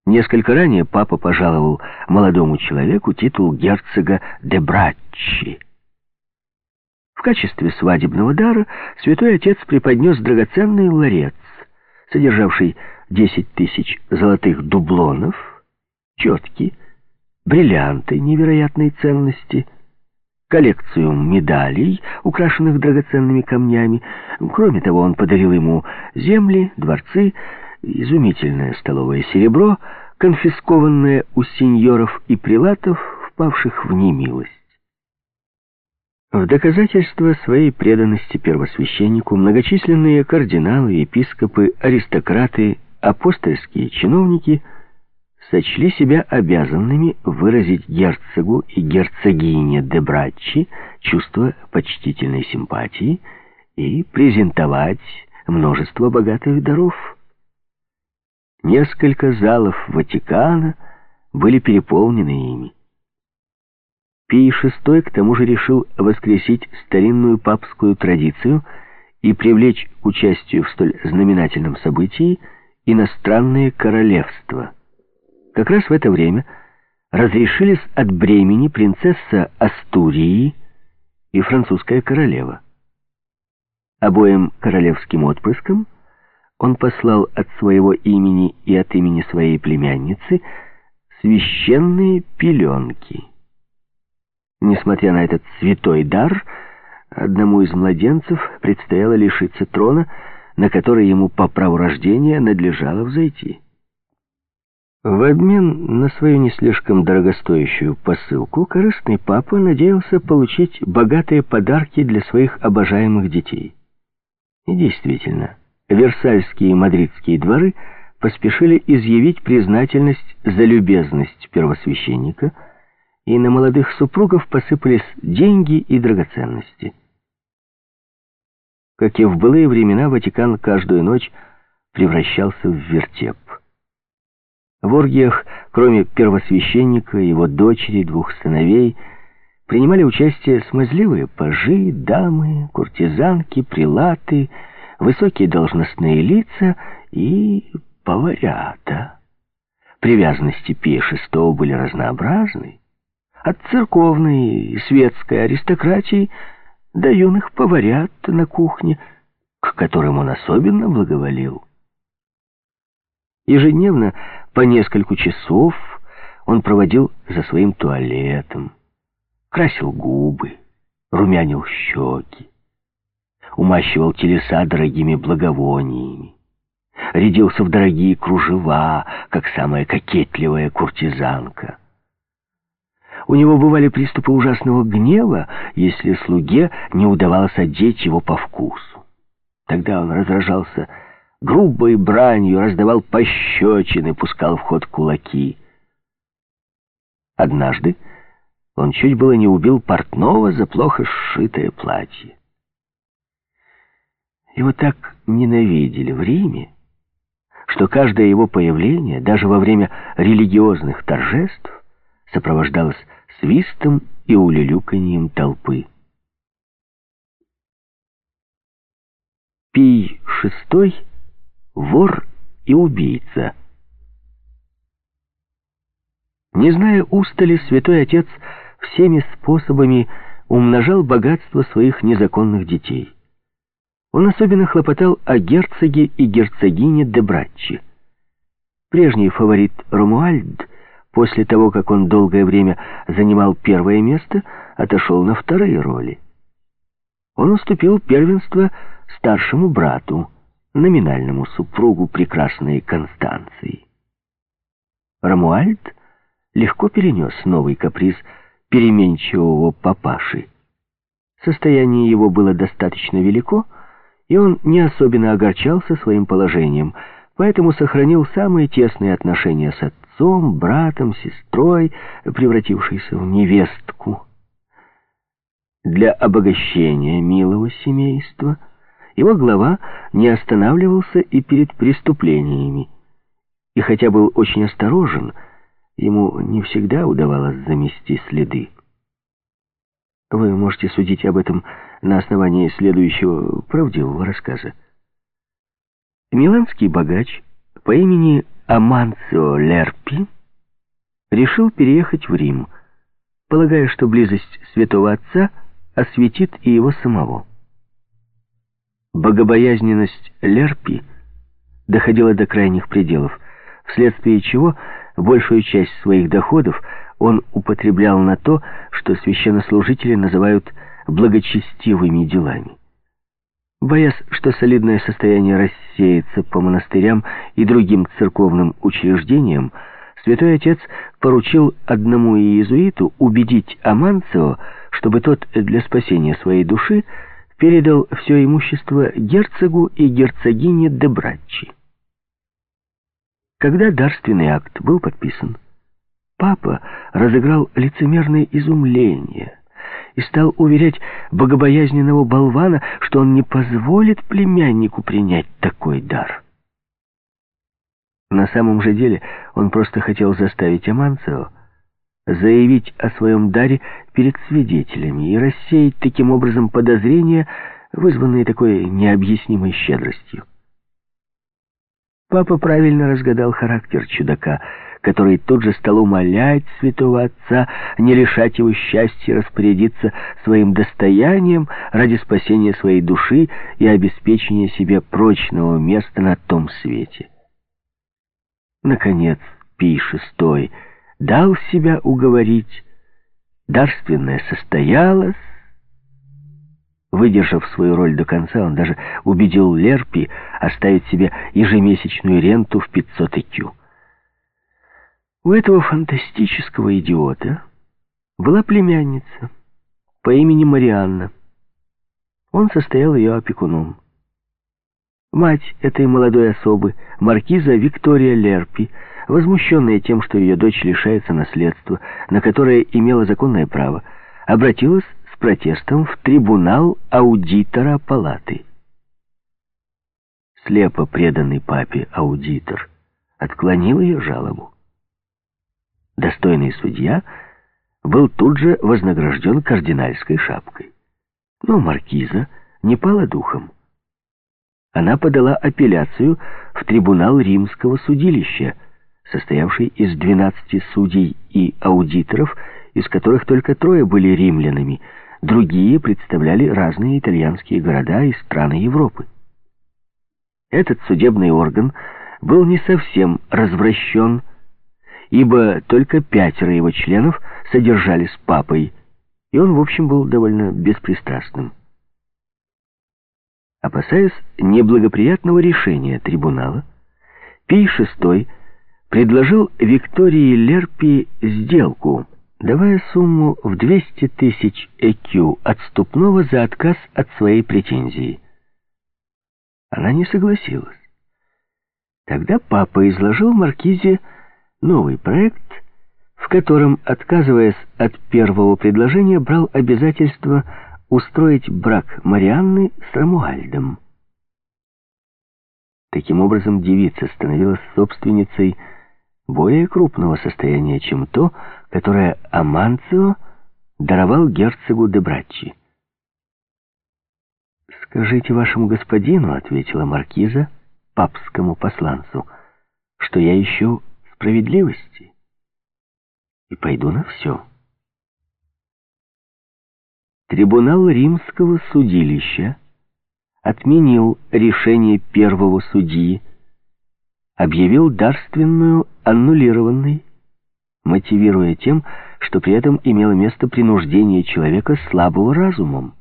Несколько ранее папа пожаловал молодому человеку титул герцога де Браччи. В качестве свадебного дара святой отец преподнес драгоценный ларец, содержавший 10 тысяч золотых дублонов, четки, бриллианты невероятной ценности, коллекцию медалей, украшенных драгоценными камнями. Кроме того, он подарил ему земли, дворцы, изумительное столовое серебро, конфискованное у сеньоров и прилатов, впавших в немилость. В доказательство своей преданности первосвященнику многочисленные кардиналы, епископы, аристократы, апостольские чиновники сочли себя обязанными выразить герцогу и герцогине де Браччи чувство почтительной симпатии и презентовать множество богатых даров. Несколько залов Ватикана были переполнены ими. Пий VI к тому же решил воскресить старинную папскую традицию и привлечь к участию в столь знаменательном событии иностранные королевства. Как раз в это время разрешились от бремени принцесса Астурии и французская королева. Обоим королевским отпрыскам он послал от своего имени и от имени своей племянницы священные пеленки. Несмотря на этот святой дар, одному из младенцев предстояло лишиться трона, на который ему по праву рождения надлежало взойти. В обмен на свою не слишком дорогостоящую посылку, корыстный папа надеялся получить богатые подарки для своих обожаемых детей. И действительно, Версальские и Мадридские дворы поспешили изъявить признательность за любезность первосвященника – и на молодых супругов посыпались деньги и драгоценности. Как и в былые времена, Ватикан каждую ночь превращался в вертеп. В оргиях, кроме первосвященника, его дочери, двух сыновей, принимали участие смазливые пажи, дамы, куртизанки, прилаты, высокие должностные лица и поварята. Привязанности Пия VI были разнообразны от церковной и светской аристократии до юных поварят на кухне, к которым он особенно благоволил. Ежедневно по несколько часов он проводил за своим туалетом, красил губы, румянил щеки, умащивал телеса дорогими благовониями, рядился в дорогие кружева, как самая кокетливая куртизанка. У него бывали приступы ужасного гнева, если слуге не удавалось одеть его по вкусу. Тогда он раздражался грубой бранью, раздавал пощечины, пускал в ход кулаки. Однажды он чуть было не убил портного за плохо сшитое платье. Его так ненавидели в Риме, что каждое его появление, даже во время религиозных торжеств, сопровождалось свистом и улюлюканьем толпы. Пий шестой — вор и убийца. Не зная устали, святой отец всеми способами умножал богатство своих незаконных детей. Он особенно хлопотал о герцоге и герцогине де Братчи. Прежний фаворит Ромуальд после того, как он долгое время занимал первое место, отошел на вторые роли. Он уступил первенство старшему брату, номинальному супругу прекрасной Констанции. Рамуальд легко перенес новый каприз переменчивого папаши. Состояние его было достаточно велико, и он не особенно огорчался своим положением, поэтому сохранил самые тесные отношения с отцом, отцом, братом, сестрой, превратившейся в невестку. Для обогащения милого семейства его глава не останавливался и перед преступлениями. И хотя был очень осторожен, ему не всегда удавалось замести следы. Вы можете судить об этом на основании следующего правдивого рассказа. Миланский богач по имени Аманцио Лерпи решил переехать в Рим, полагая, что близость святого отца осветит и его самого. Богобоязненность Лерпи доходила до крайних пределов, вследствие чего большую часть своих доходов он употреблял на то, что священнослужители называют благочестивыми делами. Боясь, что солидное состояние рассеется по монастырям и другим церковным учреждениям, Святой Отец поручил одному иезуиту убедить Аманцио, чтобы тот для спасения своей души передал все имущество герцогу и герцогине де Браччи. Когда дарственный акт был подписан, папа разыграл лицемерное изумление и стал уверять богобоязненного болвана, что он не позволит племяннику принять такой дар. На самом же деле он просто хотел заставить Аманцио заявить о своем даре перед свидетелями и рассеять таким образом подозрения, вызванные такой необъяснимой щедростью. Папа правильно разгадал характер чудака, который тут же стал умолять святого отца не лишать его счастья распорядиться своим достоянием ради спасения своей души и обеспечения себе прочного места на том свете. Наконец, Пий шестой — дал себя уговорить. Дарственное состоялось. Выдержав свою роль до конца, он даже убедил Лерпи оставить себе ежемесячную ренту в 500 икю. У этого фантастического идиота была племянница по имени Марианна. Он состоял ее опекуном. Мать этой молодой особы, маркиза Виктория Лерпи, возмущенная тем, что ее дочь лишается наследства, на которое имела законное право, обратилась с протестом в трибунал аудитора палаты. Слепо преданный папе аудитор отклонил ее жалобу. Достойный судья был тут же вознагражден кардинальской шапкой. Но маркиза не пала духом. Она подала апелляцию в трибунал римского судилища, состоявший из 12 судей и аудиторов, из которых только трое были римлянами, другие представляли разные итальянские города и страны Европы. Этот судебный орган был не совсем развращен, ибо только пятеро его членов содержались папой, и он, в общем, был довольно беспристрастным. Опасаясь неблагоприятного решения трибунала, Пий VI предложил Виктории Лерпи сделку, давая сумму в 200 тысяч ЭКЮ отступного за отказ от своей претензии. Она не согласилась. Тогда папа изложил Маркизе новый проект, в котором, отказываясь от первого предложения, брал обязательство устроить брак Марианны с Рамуальдом. Таким образом, девица становилась собственницей более крупного состояния, чем то, которое Аманцио даровал герцогу де Браччи. «Скажите вашему господину», — ответила маркиза папскому посланцу, «что я ищу справедливости и пойду на все». Трибунал римского судилища отменил решение первого судьи, объявил дарственную аннулированной, мотивируя тем, что при этом имело место принуждение человека слабого разумом.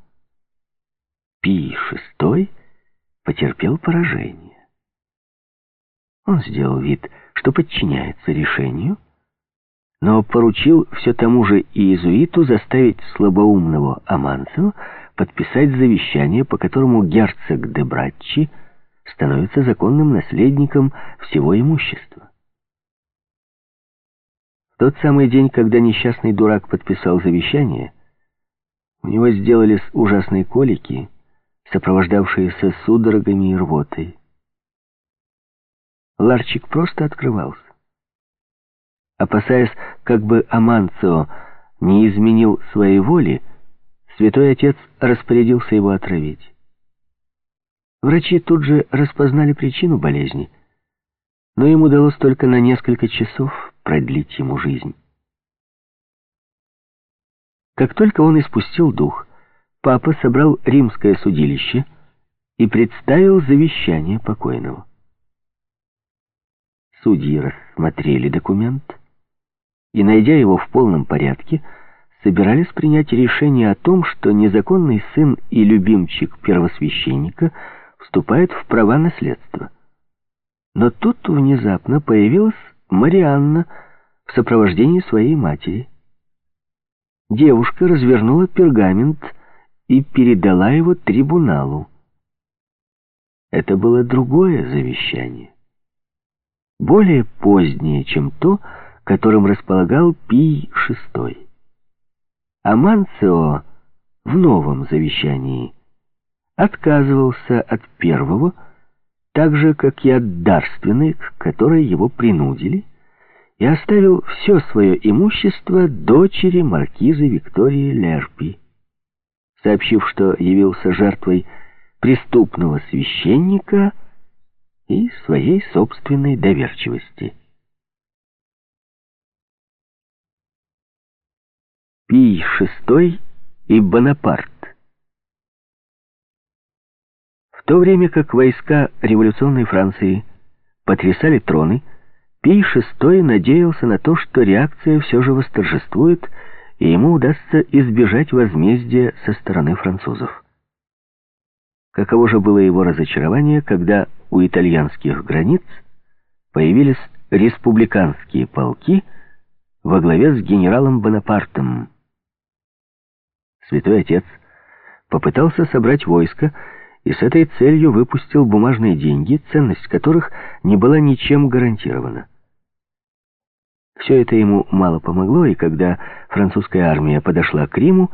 Пий шестой потерпел поражение. Он сделал вид, что подчиняется решению, но поручил все тому же иезуиту заставить слабоумного Аманцева подписать завещание, по которому герцог де Братчи становится законным наследником всего имущества. В тот самый день, когда несчастный дурак подписал завещание, у него сделались ужасные колики, сопровождавшиеся судорогами и рвотой. Ларчик просто открывался. Опасаясь, как бы Аманцио не изменил своей воли, святой отец распорядился его отравить. Врачи тут же распознали причину болезни, но им удалось только на несколько часов продлить ему жизнь. Как только он испустил дух, папа собрал римское судилище и представил завещание покойного. Судьи рассмотрели документ и, найдя его в полном порядке, собирались принять решение о том, что незаконный сын и любимчик первосвященника – вступает в права наследства. Но тут внезапно появилась Марианна в сопровождении своей матери. Девушка развернула пергамент и передала его трибуналу. Это было другое завещание, более позднее, чем то, которым располагал Пий VI. Аманцио в новом завещании отказывался от первого, так же, как и от дарственной, к которой его принудили, и оставил все свое имущество дочери маркизы Виктории Лерпи, сообщив, что явился жертвой преступного священника и своей собственной доверчивости. Пий VI и Бонапарт В то время как войска революционной Франции потрясали троны, Пий VI надеялся на то, что реакция все же восторжествует, и ему удастся избежать возмездия со стороны французов. Каково же было его разочарование, когда у итальянских границ появились республиканские полки во главе с генералом Бонапартом. Святой Отец попытался собрать войско, и с этой целью выпустил бумажные деньги, ценность которых не была ничем гарантирована. Все это ему мало помогло, и когда французская армия подошла к Риму,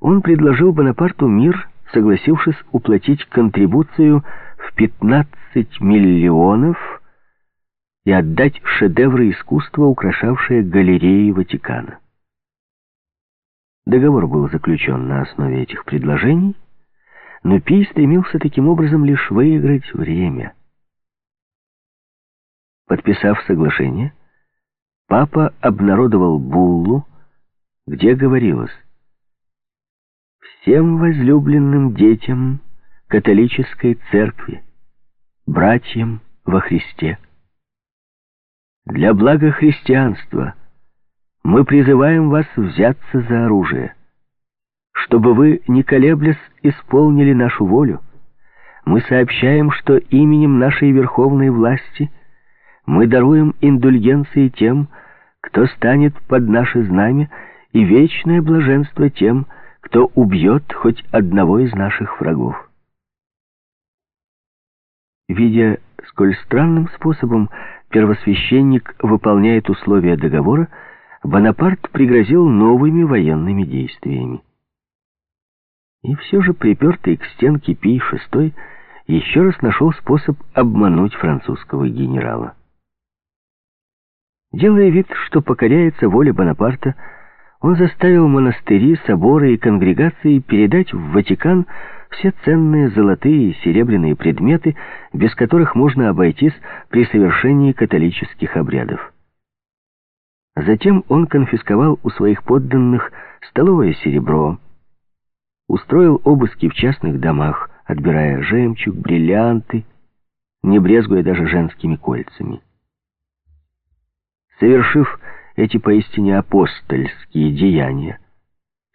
он предложил Бонапарту мир, согласившись уплатить контрибуцию в 15 миллионов и отдать шедевры искусства, украшавшие галереи Ватикана. Договор был заключен на основе этих предложений, но Пий стремился таким образом лишь выиграть время. Подписав соглашение, папа обнародовал буллу, где говорилось «Всем возлюбленным детям католической церкви, братьям во Христе, для блага христианства мы призываем вас взяться за оружие» чтобы вы, не колеблясь, исполнили нашу волю, мы сообщаем, что именем нашей верховной власти мы даруем индульгенции тем, кто станет под наше знамя, и вечное блаженство тем, кто убьет хоть одного из наших врагов. Видя, сколь странным способом первосвященник выполняет условия договора, Бонапарт пригрозил новыми военными действиями. И все же припертый к стенке Пий шестой еще раз нашел способ обмануть французского генерала. Делая вид, что покоряется воле Бонапарта, он заставил монастыри, соборы и конгрегации передать в Ватикан все ценные золотые и серебряные предметы, без которых можно обойтись при совершении католических обрядов. Затем он конфисковал у своих подданных столовое серебро, устроил обыски в частных домах, отбирая жемчуг, бриллианты, не брезгуя даже женскими кольцами. Совершив эти поистине апостольские деяния,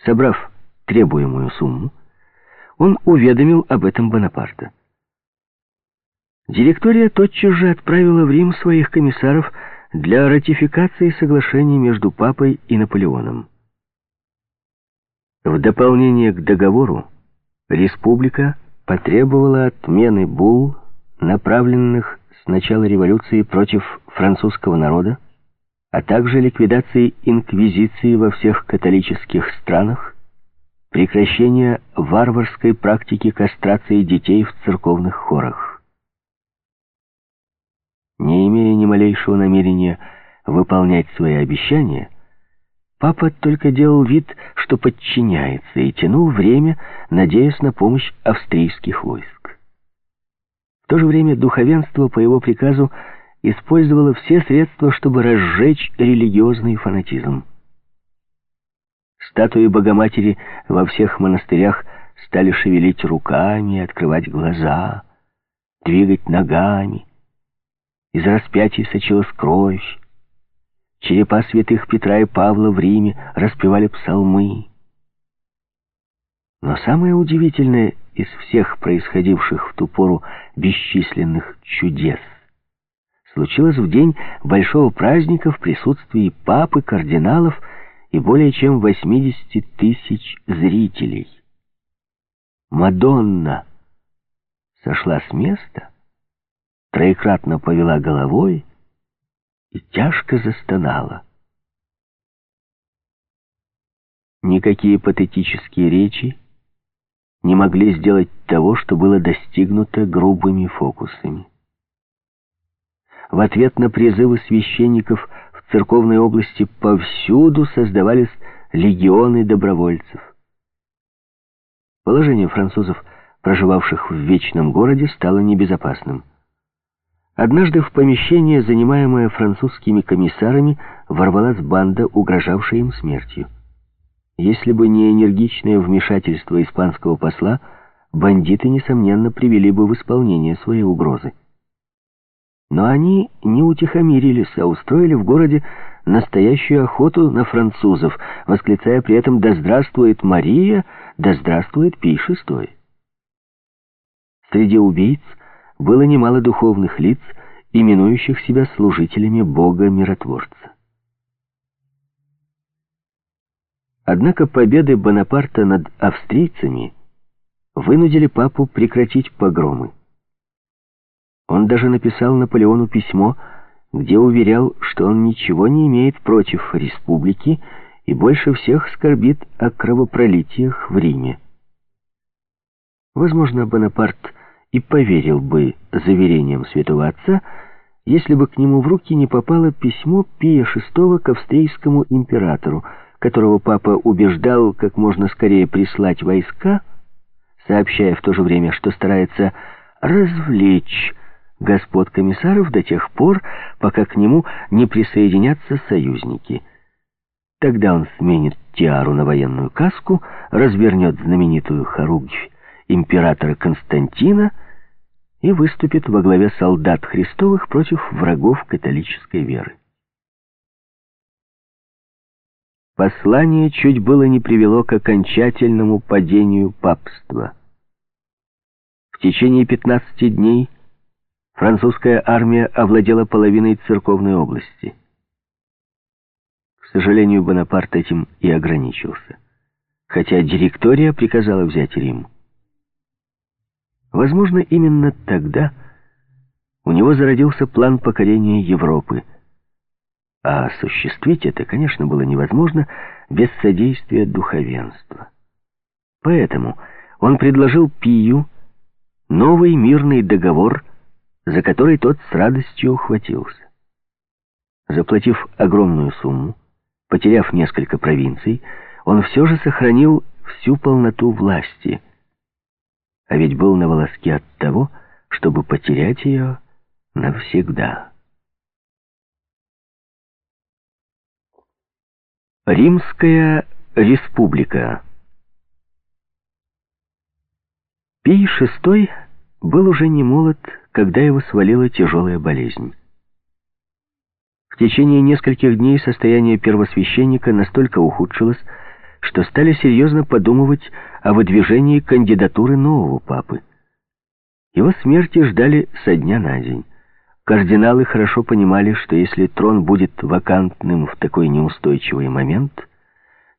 собрав требуемую сумму, он уведомил об этом Бонапарта. Директория тотчас же отправила в Рим своих комиссаров для ратификации соглашений между папой и Наполеоном. В дополнение к договору, республика потребовала отмены булл, направленных с начала революции против французского народа, а также ликвидации инквизиции во всех католических странах, прекращения варварской практики кастрации детей в церковных хорах. Не имея ни малейшего намерения выполнять свои обещания, Папа только делал вид, что подчиняется, и тянул время, надеясь на помощь австрийских войск. В то же время духовенство по его приказу использовало все средства, чтобы разжечь религиозный фанатизм. Статуи Богоматери во всех монастырях стали шевелить руками, открывать глаза, двигать ногами. Из распятий сочилась кровь. Черепа святых Петра и Павла в Риме распевали псалмы. Но самое удивительное из всех происходивших в ту пору бесчисленных чудес случилось в день большого праздника в присутствии папы, кардиналов и более чем 80 тысяч зрителей. Мадонна сошла с места, троекратно повела головой и тяжко застонала. Никакие патетические речи не могли сделать того, что было достигнуто грубыми фокусами. В ответ на призывы священников в церковной области повсюду создавались легионы добровольцев. Положение французов, проживавших в Вечном городе, стало небезопасным. Однажды в помещение, занимаемое французскими комиссарами, ворвалась банда, угрожавшая им смертью. Если бы не энергичное вмешательство испанского посла, бандиты, несомненно, привели бы в исполнение свои угрозы. Но они не утихомирились, а устроили в городе настоящую охоту на французов, восклицая при этом «Да здравствует Мария! Да здравствует Пий VI!». Среди убийц было немало духовных лиц, именующих себя служителями Бога-миротворца. Однако победы Бонапарта над австрийцами вынудили папу прекратить погромы. Он даже написал Наполеону письмо, где уверял, что он ничего не имеет против республики и больше всех скорбит о кровопролитиях в Риме. Возможно, Бонапарт и поверил бы заверениям святого отца, если бы к нему в руки не попало письмо Пия VI к австрийскому императору, которого папа убеждал как можно скорее прислать войска, сообщая в то же время, что старается развлечь господ комиссаров до тех пор, пока к нему не присоединятся союзники. Тогда он сменит тиару на военную каску, развернет знаменитую хоругвь императора Константина и выступит во главе солдат Христовых против врагов католической веры. Послание чуть было не привело к окончательному падению папства. В течение 15 дней французская армия овладела половиной церковной области. К сожалению, Бонапарт этим и ограничился, хотя директория приказала взять Рим. Возможно, именно тогда у него зародился план покорения Европы – а осуществить это, конечно, было невозможно без содействия духовенства. Поэтому он предложил Пию новый мирный договор, за который тот с радостью ухватился. Заплатив огромную сумму, потеряв несколько провинций, он все же сохранил всю полноту власти, а ведь был на волоске от того, чтобы потерять ее навсегда. Римская республика Пий VI был уже не молод, когда его свалила тяжелая болезнь. В течение нескольких дней состояние первосвященника настолько ухудшилось, что стали серьезно подумывать о выдвижении кандидатуры нового папы. Его смерти ждали со дня на день. Кардиналы хорошо понимали, что если трон будет вакантным в такой неустойчивый момент,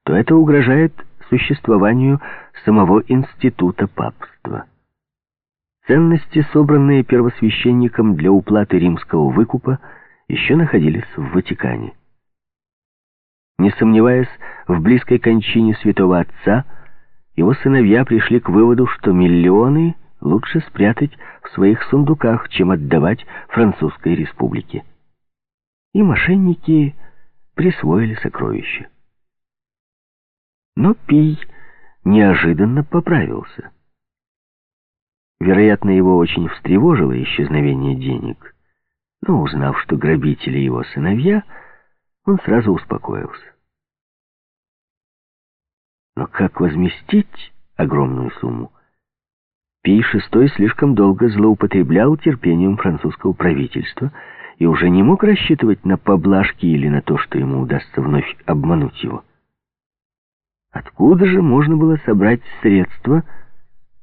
то это угрожает существованию самого института папства. Ценности, собранные первосвященником для уплаты римского выкупа, еще находились в Ватикане. Не сомневаясь в близкой кончине святого отца, его сыновья пришли к выводу, что миллионы лучше спрятать в своих сундуках, чем отдавать Французской республике. И мошенники присвоили сокровища. Но Пий неожиданно поправился. Вероятно, его очень встревожило исчезновение денег. Но узнав, что грабители его сыновья, он сразу успокоился. Но как возместить огромную сумму? Пий VI слишком долго злоупотреблял терпением французского правительства и уже не мог рассчитывать на поблажки или на то, что ему удастся вновь обмануть его. Откуда же можно было собрать средства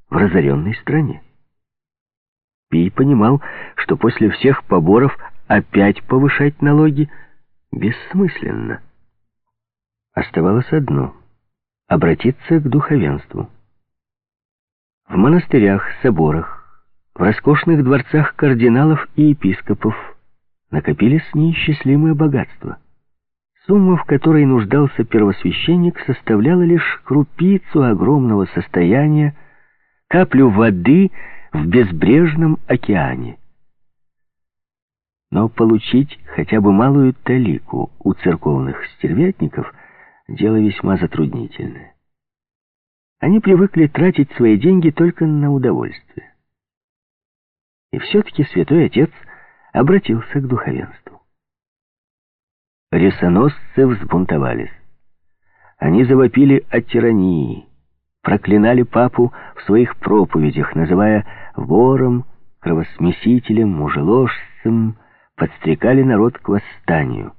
в разоренной стране? Пий понимал, что после всех поборов опять повышать налоги бессмысленно. Оставалось одно — обратиться к духовенству. В монастырях, соборах, в роскошных дворцах кардиналов и епископов накопились неисчислимые богатства. Сумма, в которой нуждался первосвященник, составляла лишь крупицу огромного состояния, каплю воды в безбрежном океане. Но получить хотя бы малую талику у церковных стервятников — дело весьма затруднительное. Они привыкли тратить свои деньги только на удовольствие. И все-таки святой отец обратился к духовенству. Ресоносцы взбунтовались. Они завопили о тирании, проклинали папу в своих проповедях, называя вором, кровосмесителем, мужеложцем, подстрекали народ к восстанию.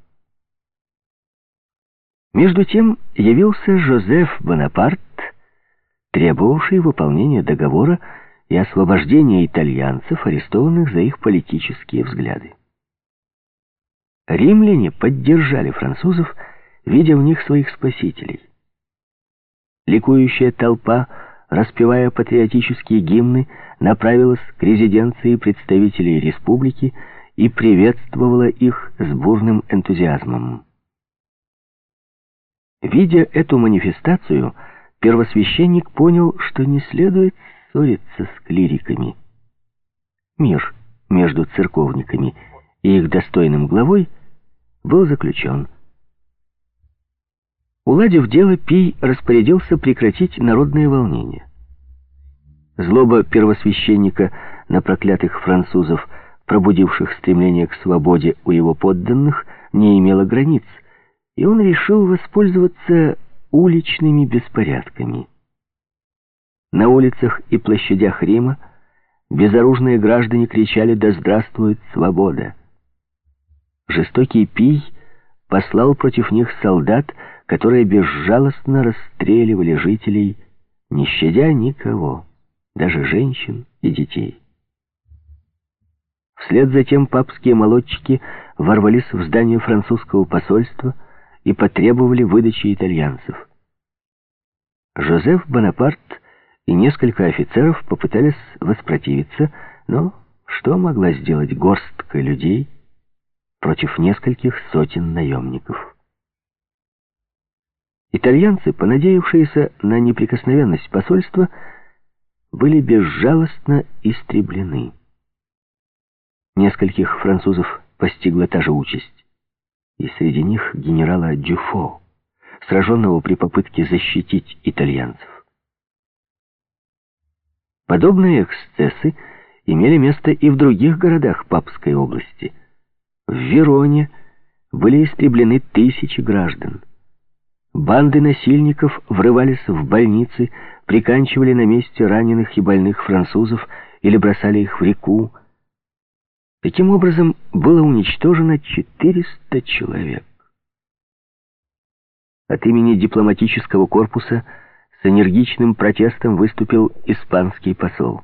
Между тем явился Жозеф Бонапарт, требовавший выполнения договора и освобождения итальянцев, арестованных за их политические взгляды. Римляне поддержали французов, видя в них своих спасителей. Ликующая толпа, распевая патриотические гимны, направилась к резиденции представителей республики и приветствовала их с бурным энтузиазмом. Видя эту манифестацию, первосвященник понял, что не следует ссориться с клириками. Мир между церковниками и их достойным главой был заключен. Уладив дело, Пий распорядился прекратить народные волнения. Злоба первосвященника на проклятых французов, пробудивших стремление к свободе у его подданных, не имела границ, и он решил воспользоваться уличными беспорядками. На улицах и площадях Рима безоружные граждане кричали «Да здравствует свобода!». Жестокий Пий послал против них солдат, которые безжалостно расстреливали жителей, не щадя никого, даже женщин и детей. Вслед за тем папские молодчики ворвались в здание французского посольства и потребовали выдачи итальянцев. Жозеф Бонапарт и несколько офицеров попытались воспротивиться, но что могла сделать горстка людей против нескольких сотен наемников? Итальянцы, понадеявшиеся на неприкосновенность посольства, были безжалостно истреблены. Нескольких французов постигла та же участь, и среди них генерала Дюфо, сраженного при попытке защитить итальянцев. Подобные эксцессы имели место и в других городах Папской области. В Вероне были истреблены тысячи граждан. Банды насильников врывались в больницы, приканчивали на месте раненых и больных французов или бросали их в реку. Таким образом, было уничтожено 400 человек. От имени дипломатического корпуса с энергичным протестом выступил испанский посол.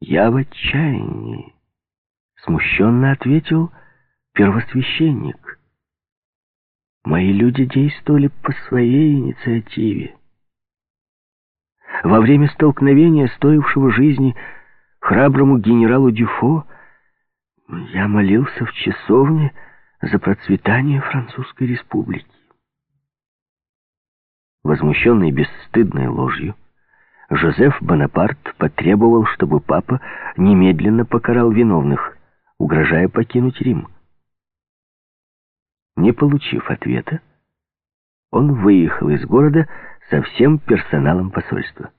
«Я в отчаянии», — смущенно ответил первосвященник. «Мои люди действовали по своей инициативе. Во время столкновения, стоившего жизни храброму генералу Дюфо, я молился в часовне, — за процветание Французской республики. Возмущенный бесстыдной ложью, Жозеф Бонапарт потребовал, чтобы папа немедленно покарал виновных, угрожая покинуть Рим. Не получив ответа, он выехал из города со всем персоналом посольства.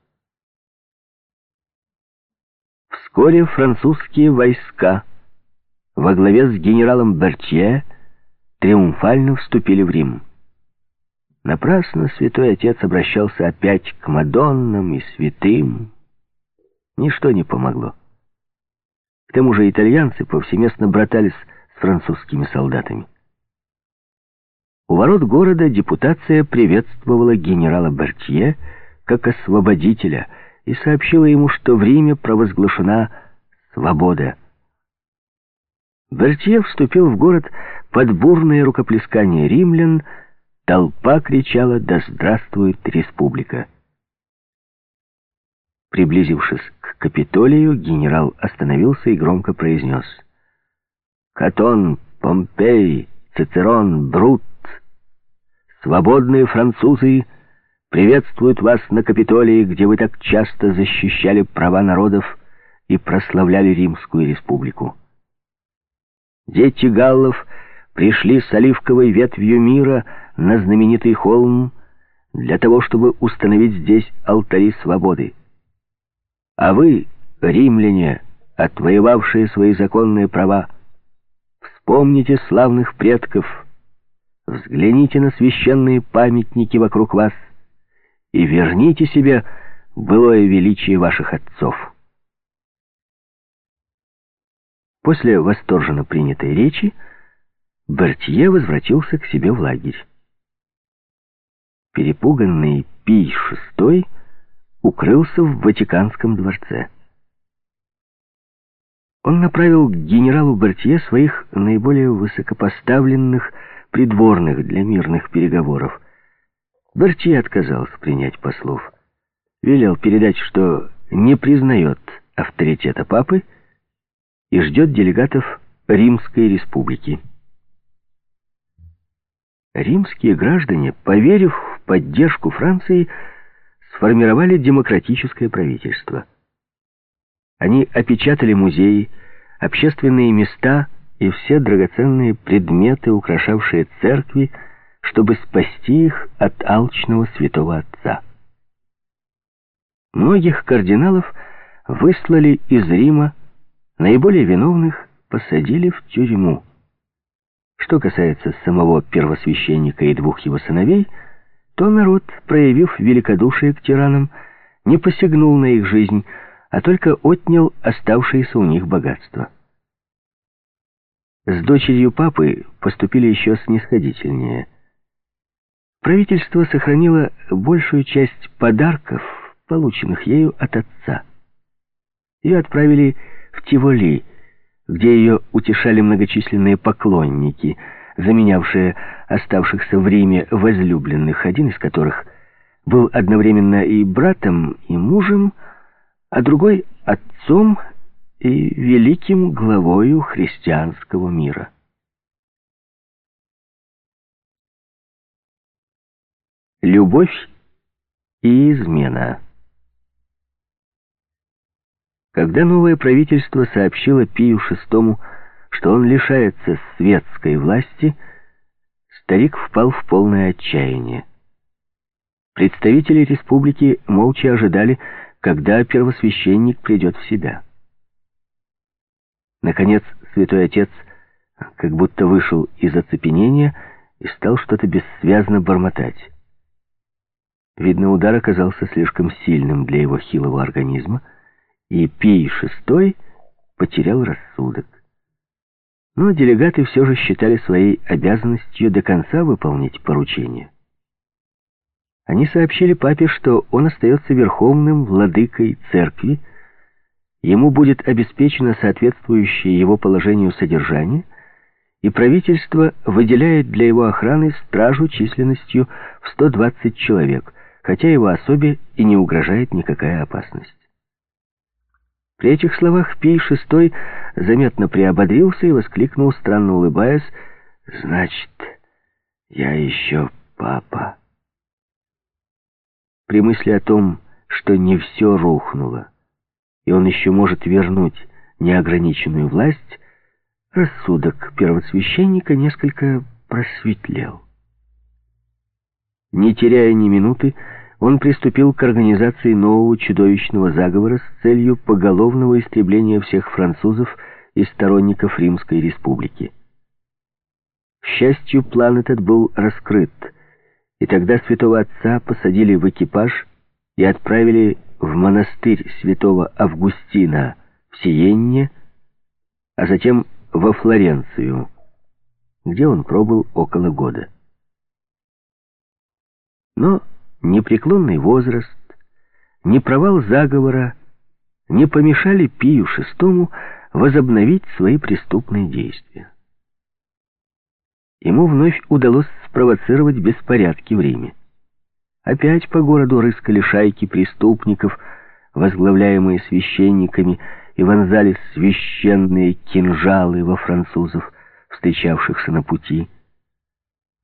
Вскоре французские войска во главе с генералом Бертье триумфально вступили в Рим. Напрасно святой отец обращался опять к Мадоннам и святым. Ничто не помогло. К тому же итальянцы повсеместно братались с французскими солдатами. У ворот города депутация приветствовала генерала Бертье как освободителя и сообщила ему, что в Риме провозглашена свобода. Бертье вступил в город под бурное рукоплескание римлян, толпа кричала «Да здравствует республика!». Приблизившись к Капитолию, генерал остановился и громко произнес «Катон, Помпей, Цицерон, Брут, свободные французы приветствуют вас на Капитолии, где вы так часто защищали права народов и прославляли Римскую республику. Дети галлов пришли с оливковой ветвью мира на знаменитый холм для того, чтобы установить здесь алтари свободы. А вы, римляне, отвоевавшие свои законные права, вспомните славных предков, взгляните на священные памятники вокруг вас и верните себе былое величие ваших отцов. После восторженно принятой речи Бертье возвратился к себе в лагерь. Перепуганный Пий VI укрылся в Ватиканском дворце. Он направил к генералу Бертье своих наиболее высокопоставленных придворных для мирных переговоров. Бертье отказался принять послов. Велел передать, что не признает авторитета папы, и ждет делегатов Римской республики. Римские граждане, поверив в поддержку Франции, сформировали демократическое правительство. Они опечатали музеи, общественные места и все драгоценные предметы, украшавшие церкви, чтобы спасти их от алчного святого отца. Многих кардиналов выслали из Рима Наиболее виновных посадили в тюрьму. Что касается самого первосвященника и двух его сыновей, то народ, проявив великодушие к тиранам, не посягнул на их жизнь, а только отнял оставшиеся у них богатства. С дочерью папы поступили еще снисходительнее. Правительство сохранило большую часть подарков, полученных ею от отца. Ее отправили в Тиволи, где ее утешали многочисленные поклонники, заменявшие оставшихся в Риме возлюбленных, один из которых был одновременно и братом, и мужем, а другой — отцом и великим главою христианского мира. Любовь и измена когда новое правительство сообщило Пию VI, что он лишается светской власти, старик впал в полное отчаяние. Представители республики молча ожидали, когда первосвященник придет в себя. Наконец, святой отец как будто вышел из оцепенения и стал что-то бессвязно бормотать. Видно, удар оказался слишком сильным для его хилого организма, и Пий VI потерял рассудок. Но делегаты все же считали своей обязанностью до конца выполнить поручение. Они сообщили папе, что он остается верховным владыкой церкви, ему будет обеспечено соответствующее его положению содержание, и правительство выделяет для его охраны стражу численностью в 120 человек, хотя его особе и не угрожает никакая опасность. При этих словах Пий шестой заметно приободрился и воскликнул, странно улыбаясь, «Значит, я еще папа». При мысли о том, что не все рухнуло, и он еще может вернуть неограниченную власть, рассудок первосвященника несколько просветлел. Не теряя ни минуты, он приступил к организации нового чудовищного заговора с целью поголовного истребления всех французов и сторонников Римской Республики. К счастью, план этот был раскрыт, и тогда святого отца посадили в экипаж и отправили в монастырь святого Августина в Сиенне, а затем во Флоренцию, где он пробыл около года. Но Непреклонный возраст, ни провал заговора не помешали Пию VI возобновить свои преступные действия. Ему вновь удалось спровоцировать беспорядки в Риме. Опять по городу рыскали шайки преступников, возглавляемые священниками, и вонзали священные кинжалы во французов, встречавшихся на пути.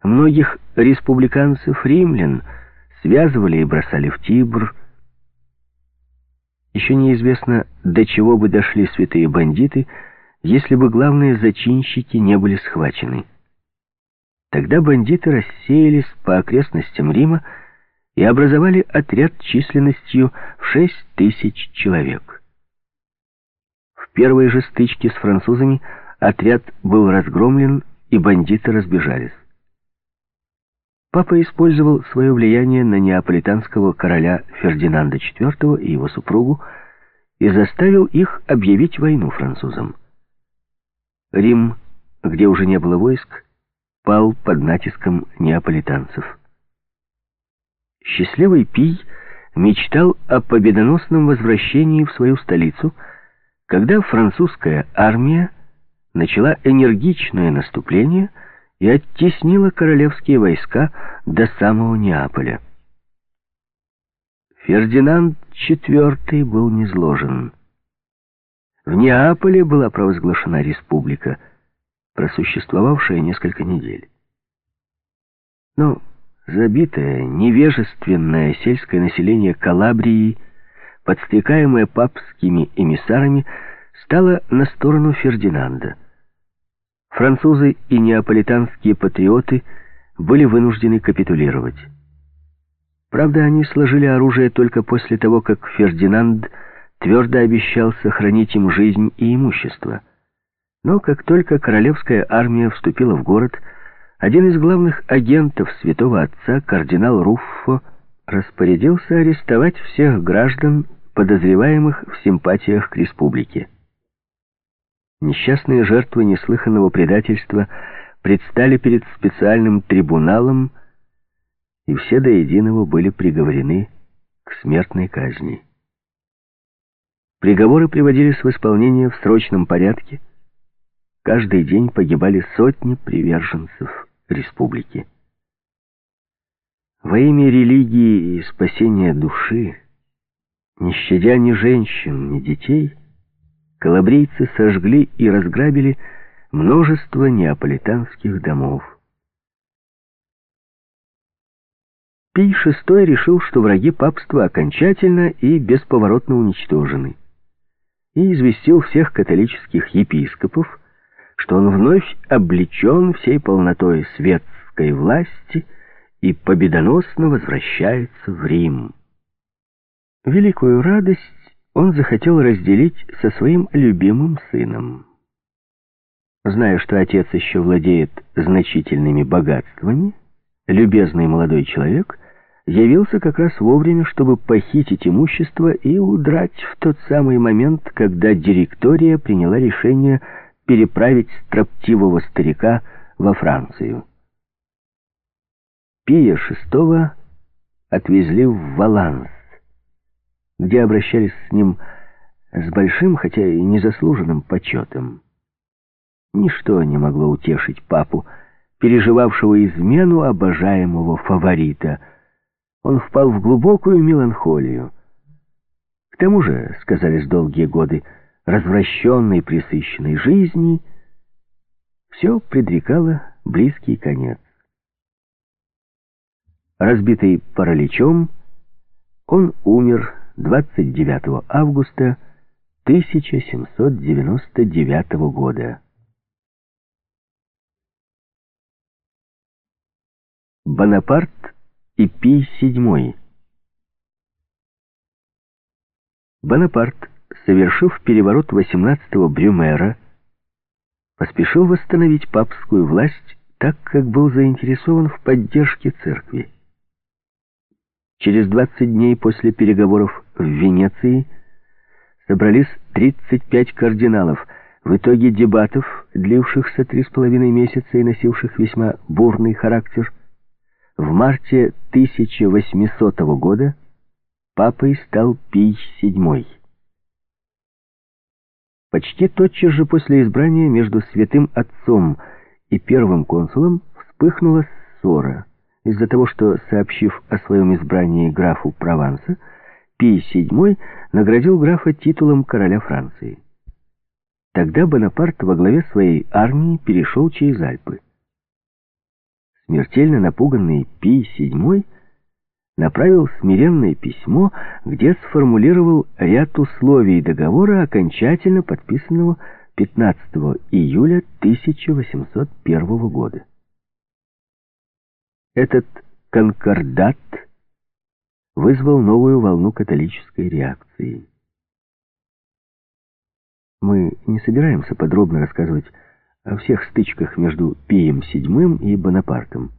Многих республиканцев-римлян связывали и бросали в Тибр. Еще неизвестно, до чего бы дошли святые бандиты, если бы главные зачинщики не были схвачены. Тогда бандиты рассеялись по окрестностям Рима и образовали отряд численностью в шесть тысяч человек. В первой же стычке с французами отряд был разгромлен, и бандиты разбежались. Папа использовал свое влияние на неаполитанского короля Фердинанда IV и его супругу и заставил их объявить войну французам. Рим, где уже не было войск, пал под натиском неаполитанцев. Счастливый Пий мечтал о победоносном возвращении в свою столицу, когда французская армия начала энергичное наступление и оттеснила королевские войска до самого Неаполя. Фердинанд IV был низложен. В Неаполе была провозглашена республика, просуществовавшая несколько недель. Но забитое, невежественное сельское население Калабрии, подстрекаемое папскими эмиссарами, стало на сторону Фердинанда. Французы и неаполитанские патриоты были вынуждены капитулировать. Правда, они сложили оружие только после того, как Фердинанд твердо обещал сохранить им жизнь и имущество. Но как только королевская армия вступила в город, один из главных агентов святого отца, кардинал Руффо, распорядился арестовать всех граждан, подозреваемых в симпатиях к республике. Несчастные жертвы неслыханного предательства предстали перед специальным трибуналом, и все до единого были приговорены к смертной казни. Приговоры приводились в исполнение в срочном порядке. Каждый день погибали сотни приверженцев республики. Во имя религии и спасения души, не щадя ни женщин, ни детей, калабрийцы сожгли и разграбили множество неаполитанских домов. Пий VI решил, что враги папства окончательно и бесповоротно уничтожены, и известил всех католических епископов, что он вновь облечен всей полнотой светской власти и победоносно возвращается в Рим. Великую радость он захотел разделить со своим любимым сыном. Зная, что отец еще владеет значительными богатствами, любезный молодой человек явился как раз вовремя, чтобы похитить имущество и удрать в тот самый момент, когда директория приняла решение переправить строптивого старика во Францию. Пия VI отвезли в Валанс, где обращались с ним с большим, хотя и незаслуженным почетом. Ничто не могло утешить папу, переживавшего измену обожаемого фаворита. Он впал в глубокую меланхолию. К тому же, сказались долгие годы, развращенной пресыщенной жизни, все предрекало близкий конец. Разбитый параличом, он умер 29 августа 1799 года. Бонапарт и Пий VII Бонапарт совершив переворот 18-го Брюмера, поспешил восстановить папскую власть так, как был заинтересован в поддержке церкви. Через 20 дней после переговоров в Венеции собрались 35 кардиналов. В итоге дебатов, длившихся три с половиной месяца и носивших весьма бурный характер, в марте 1800 года папой стал Пий VII. Почти тотчас же после избрания между святым отцом и первым консулом вспыхнула ссора из-за того, что, сообщив о своем избрании графу Прованса, Пий VII наградил графа титулом короля Франции. Тогда Бонапарт во главе своей армии перешел через Альпы. Смертельно напуганный Пий VII направил смиренное письмо, где сформулировал ряд условий договора, окончательно подписанного 15 июля 1801 года. Этот конкордат вызвал новую волну католической реакции. Мы не собираемся подробно рассказывать о всех стычках между Пием VII и Бонапартом.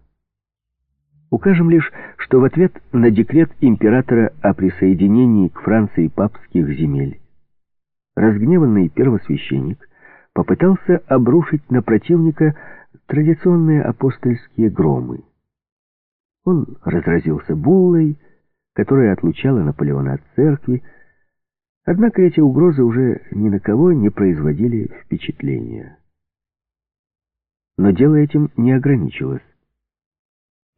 Укажем лишь, что в ответ на декрет императора о присоединении к Франции папских земель разгневанный первосвященник попытался обрушить на противника традиционные апостольские громы. Он разразился буллой, которая отлучала Наполеона от церкви, однако эти угрозы уже ни на кого не производили впечатления. Но дело этим не ограничилось.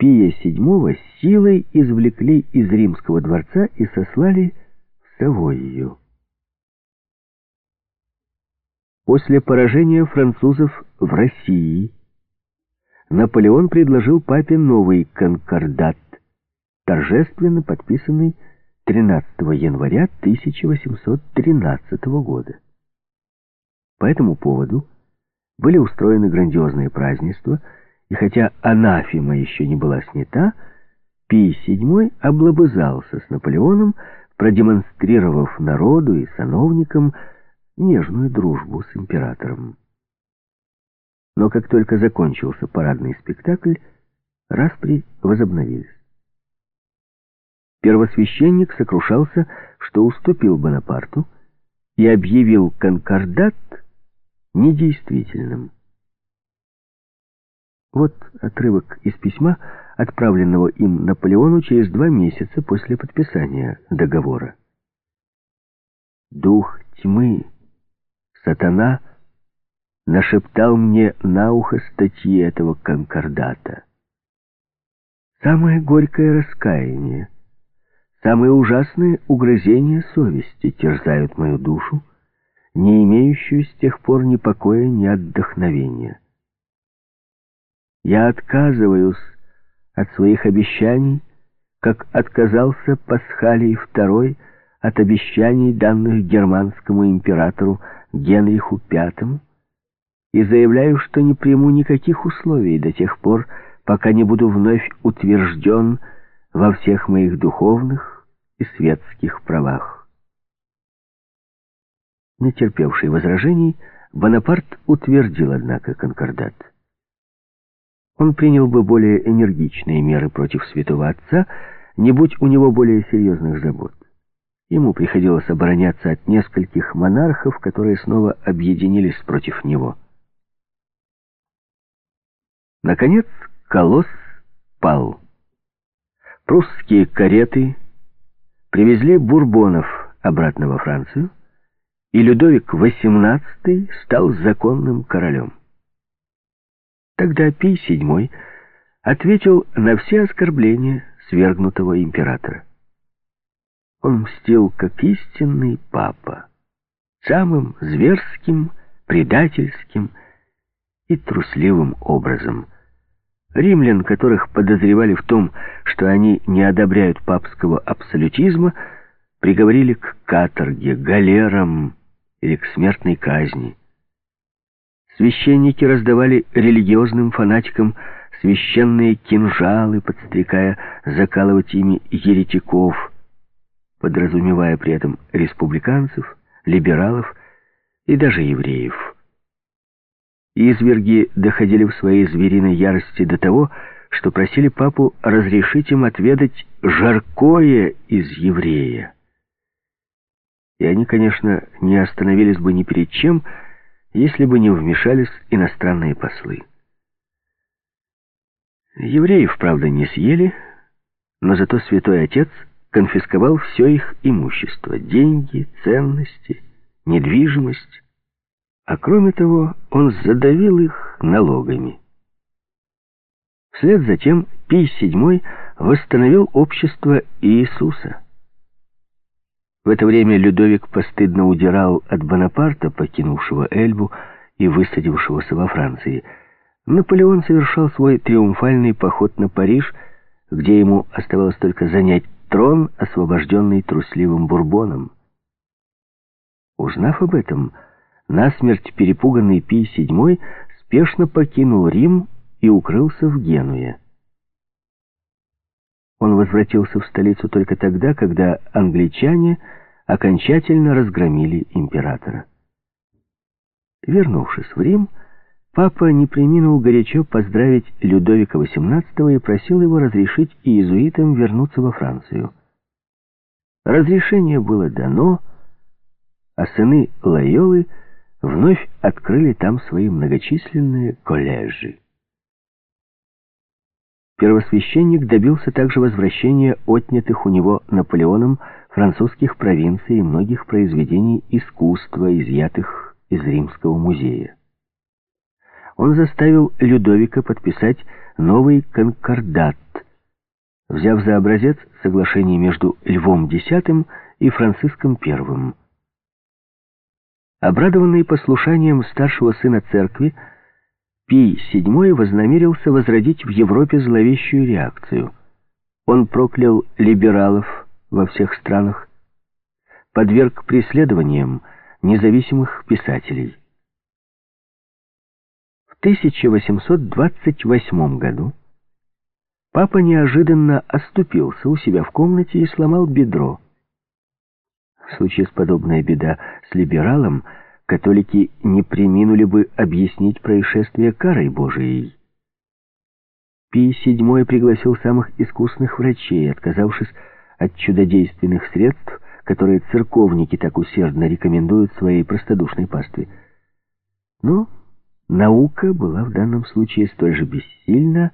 Пия VII силой извлекли из римского дворца и сослали в Савойю. После поражения французов в России Наполеон предложил папе новый конкордат, торжественно подписанный 13 января 1813 года. По этому поводу были устроены грандиозные празднества – и хотя анафема еще не была снята, Пий VII облобызался с Наполеоном, продемонстрировав народу и сановникам нежную дружбу с императором. Но как только закончился парадный спектакль, распри возобновились. Первосвященник сокрушался, что уступил Бонапарту и объявил конкордат недействительным. Вот отрывок из письма, отправленного им Наполеону через два месяца после подписания договора. «Дух тьмы, сатана, нашептал мне на ухо статьи этого конкордата. Самое горькое раскаяние, самые ужасные угрызения совести терзают мою душу, не имеющую с тех пор ни покоя, ни отдохновения». Я отказываюсь от своих обещаний, как отказался Пасхалий II от обещаний, данных германскому императору Генриху V, и заявляю, что не приму никаких условий до тех пор, пока не буду вновь утвержден во всех моих духовных и светских правах. Не терпевший возражений, Бонапарт утвердил, однако, конкордат он принял бы более энергичные меры против святого отца, не будь у него более серьезных забот. Ему приходилось обороняться от нескольких монархов, которые снова объединились против него. Наконец, колосс пал. Прусские кареты привезли бурбонов обратно во Францию, и Людовик XVIII стал законным королем. Тогда Пий VII ответил на все оскорбления свергнутого императора. Он мстил как истинный папа, самым зверским, предательским и трусливым образом. Римлян, которых подозревали в том, что они не одобряют папского абсолютизма, приговорили к каторге, галерам или к смертной казни. Священники раздавали религиозным фанатикам священные кинжалы, подстрекая закалывать ими еретиков, подразумевая при этом республиканцев, либералов и даже евреев. Изверги доходили в своей звериной ярости до того, что просили папу разрешить им отведать жаркое из еврея. И они, конечно, не остановились бы ни перед чем, если бы не вмешались иностранные послы. Евреев, правда, не съели, но зато святой отец конфисковал все их имущество, деньги, ценности, недвижимость, а кроме того он задавил их налогами. Вслед за тем Пий VII восстановил общество Иисуса. В это время Людовик постыдно удирал от Бонапарта, покинувшего Эльбу и высадившегося во Франции. Наполеон совершал свой триумфальный поход на Париж, где ему оставалось только занять трон, освобожденный трусливым Бурбоном. Узнав об этом, насмерть перепуганный Пий VII спешно покинул Рим и укрылся в Генуе. Он возвратился в столицу только тогда, когда англичане окончательно разгромили императора. Вернувшись в Рим, папа не преминул горячо поздравить Людовика XVIII и просил его разрешить иезуитам вернуться во Францию. Разрешение было дано, а сыны Лайолы вновь открыли там свои многочисленные коллежи. Первосвященник добился также возвращения отнятых у него Наполеоном французских провинций и многих произведений искусства, изъятых из Римского музея. Он заставил Людовика подписать новый конкордат, взяв за образец соглашение между Львом X и Франциском I. Обрадованный послушанием старшего сына церкви, Пий VII вознамерился возродить в Европе зловещую реакцию. Он проклял либералов во всех странах, подверг преследованиям независимых писателей. В 1828 году папа неожиданно оступился у себя в комнате и сломал бедро. Случись подобная беда с либералом, католики не приминули бы объяснить происшествие карой Божией. Пий VII пригласил самых искусных врачей, отказавшись от чудодейственных средств, которые церковники так усердно рекомендуют своей простодушной пастве. Но наука была в данном случае столь же бессильна,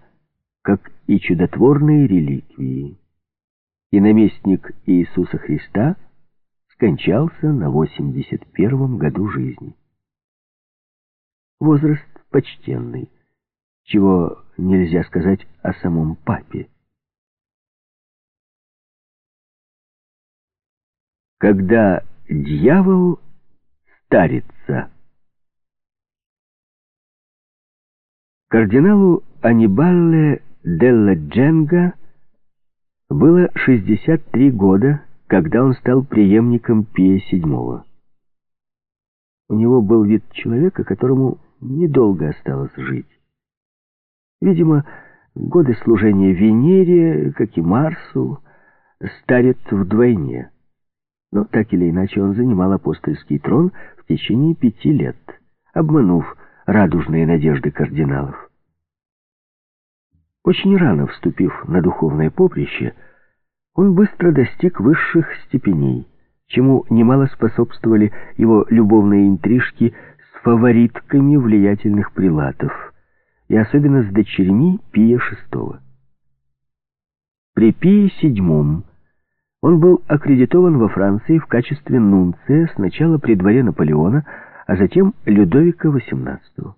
как и чудотворные реликвии. И наместник Иисуса Христа — скончался на 81 году жизни. Возраст почтенный, чего нельзя сказать о самом папе. Когда дьявол старится. Кардиналу Анибалле Делла Дженга было 63 года, когда он стал преемником Пия VII. У него был вид человека, которому недолго осталось жить. Видимо, годы служения Венере, как и Марсу, старят вдвойне. Но так или иначе он занимал апостольский трон в течение пяти лет, обманув радужные надежды кардиналов. Очень рано вступив на духовное поприще, он быстро достиг высших степеней, чему немало способствовали его любовные интрижки с фаворитками влиятельных прилатов, и особенно с дочерьми Пия VI. При Пии VII он был аккредитован во Франции в качестве нунция сначала при дворе Наполеона, а затем Людовика XVIII.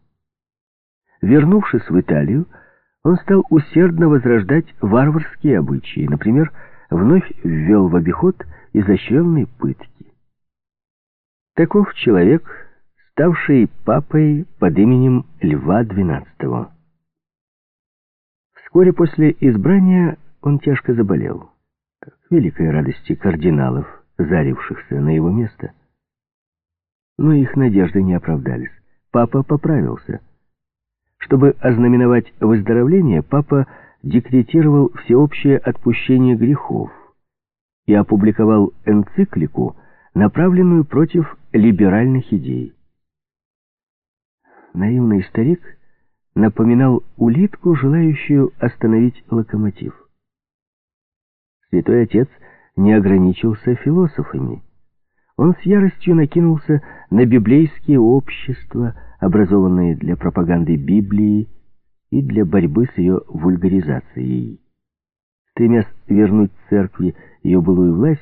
Вернувшись в Италию, он стал усердно возрождать варварские обычаи, например, вновь ввел в обиход изощренные пытки. Таков человек, ставший папой под именем Льва XII. Вскоре после избрания он тяжко заболел, к великой радости кардиналов, зарившихся на его место. Но их надежды не оправдались. Папа поправился. Чтобы ознаменовать выздоровление, папа декретировал всеобщее отпущение грехов и опубликовал энциклику, направленную против либеральных идей. Наивный старик напоминал улитку, желающую остановить локомотив. Святой Отец не ограничился философами. Он с яростью накинулся на библейские общества, образованные для пропаганды Библии, и для борьбы с ее вульгаризацией. Стремясь вернуть церкви ее былую власть,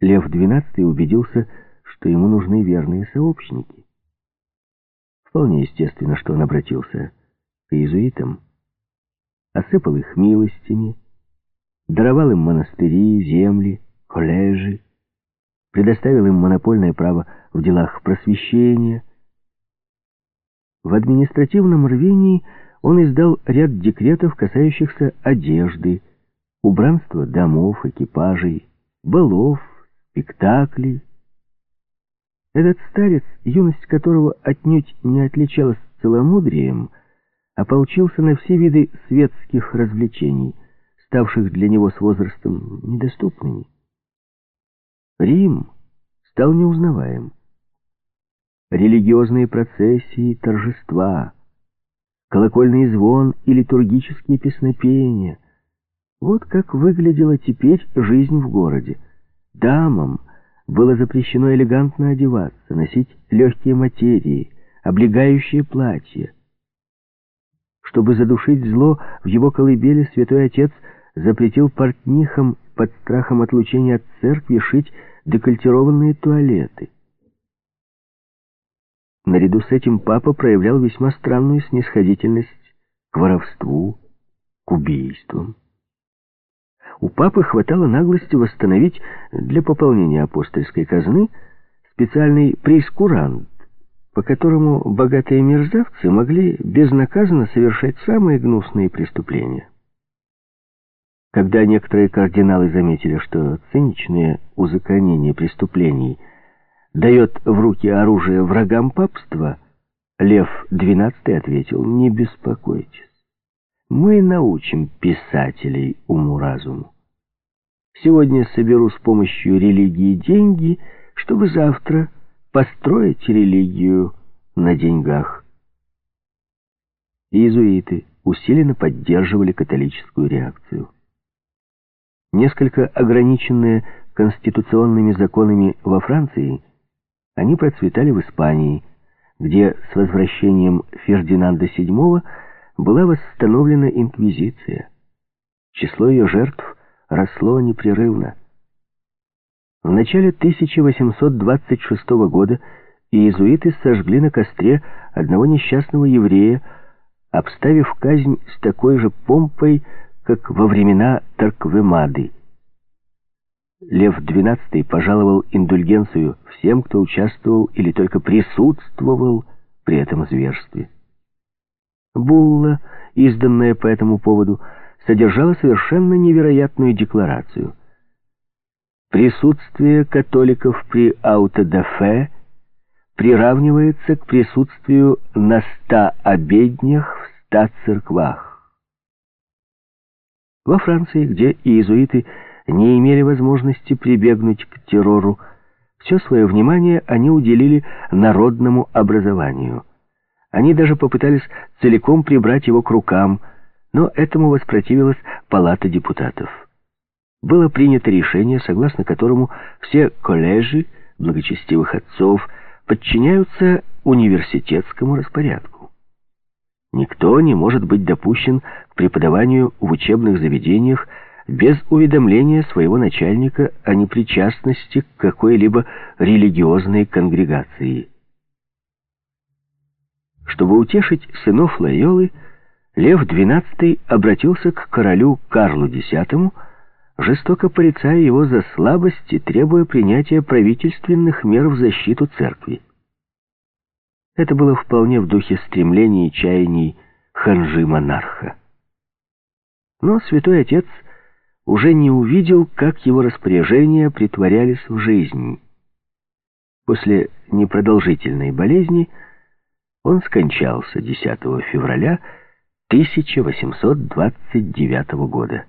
Лев XII убедился, что ему нужны верные сообщники. Вполне естественно, что он обратился к иезуитам, осыпал их милостями, даровал им монастыри, земли, коллежи, предоставил им монопольное право в делах просвещения. В административном рвении он издал ряд декретов, касающихся одежды, убранства домов, экипажей, балов, спектаклей. Этот старец, юность которого отнюдь не отличалась целомудрием, ополчился на все виды светских развлечений, ставших для него с возрастом недоступными. Рим стал неузнаваем. Религиозные процессии, торжества, колокольный звон и литургические песнопения — вот как выглядела теперь жизнь в городе. Дамам было запрещено элегантно одеваться, носить легкие материи, облегающие платья. Чтобы задушить зло, в его колыбели святой отец запретил портнихам под страхом отлучения от церкви шить декольтированные туалеты. Наряду с этим папа проявлял весьма странную снисходительность к воровству, к убийствам. У папы хватало наглости восстановить для пополнения апостольской казны специальный прейскурант, по которому богатые мерзавцы могли безнаказанно совершать самые гнусные преступления. Когда некоторые кардиналы заметили, что циничное узаконение преступлений дает в руки оружие врагам папства, Лев XII ответил, не беспокойтесь, мы научим писателей уму-разуму. Сегодня соберу с помощью религии деньги, чтобы завтра построить религию на деньгах. Иезуиты усиленно поддерживали католическую реакцию. Несколько ограниченные конституционными законами во Франции, они процветали в Испании, где с возвращением Фердинанда VII была восстановлена инквизиция. Число ее жертв росло непрерывно. В начале 1826 года иезуиты сожгли на костре одного несчастного еврея, обставив казнь с такой же помпой, как во времена Тарквемады. Лев XII пожаловал индульгенцию всем, кто участвовал или только присутствовал при этом зверстве. Булла, изданная по этому поводу, содержала совершенно невероятную декларацию. Присутствие католиков при аутодафе приравнивается к присутствию на ста обеднях в ста церквах. Во Франции, где иезуиты не имели возможности прибегнуть к террору, все свое внимание они уделили народному образованию. Они даже попытались целиком прибрать его к рукам – но этому воспротивилась Палата депутатов. Было принято решение, согласно которому все коллежи благочестивых отцов подчиняются университетскому распорядку. Никто не может быть допущен к преподаванию в учебных заведениях без уведомления своего начальника о непричастности к какой-либо религиозной конгрегации. Чтобы утешить сынов Лайолы, Лев XII обратился к королю Карлу X, жестоко порицая его за слабость и требуя принятия правительственных мер в защиту церкви. Это было вполне в духе стремлений и чаяний ханжи-монарха. Но святой отец уже не увидел, как его распоряжения притворялись в жизнь. После непродолжительной болезни он скончался 10 февраля 1829 года.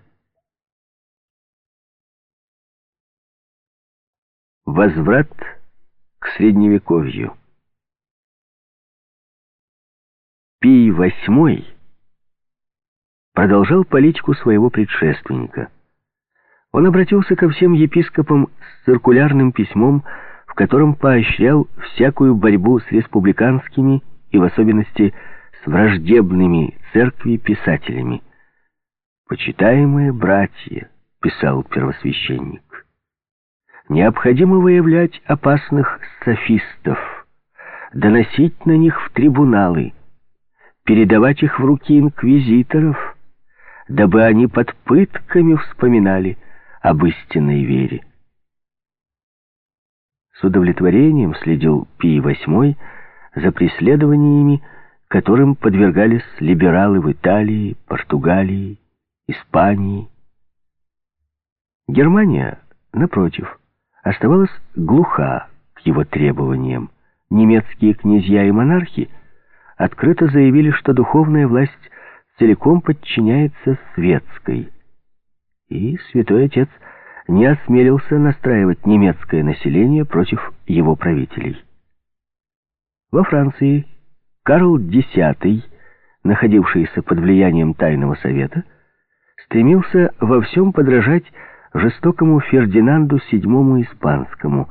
Возврат к Средневековью. Пий VIII продолжал политику своего предшественника. Он обратился ко всем епископам с циркулярным письмом, в котором поощрял всякую борьбу с республиканскими и в особенности с враждебными церкви писателями. «Почитаемые братья», — писал первосвященник, — «необходимо выявлять опасных софистов, доносить на них в трибуналы, передавать их в руки инквизиторов, дабы они под пытками вспоминали об истинной вере. С удовлетворением следил Пий VIII за преследованиями, которым подвергались либералы в Италии, Португалии, Испании. Германия, напротив, оставалась глуха к его требованиям. Немецкие князья и монархи открыто заявили, что духовная власть целиком подчиняется светской. И святой отец не осмелился настраивать немецкое население против его правителей. Во Франции Карл X, находившийся под влиянием Тайного Совета, стремился во всем подражать жестокому Фердинанду VII Испанскому,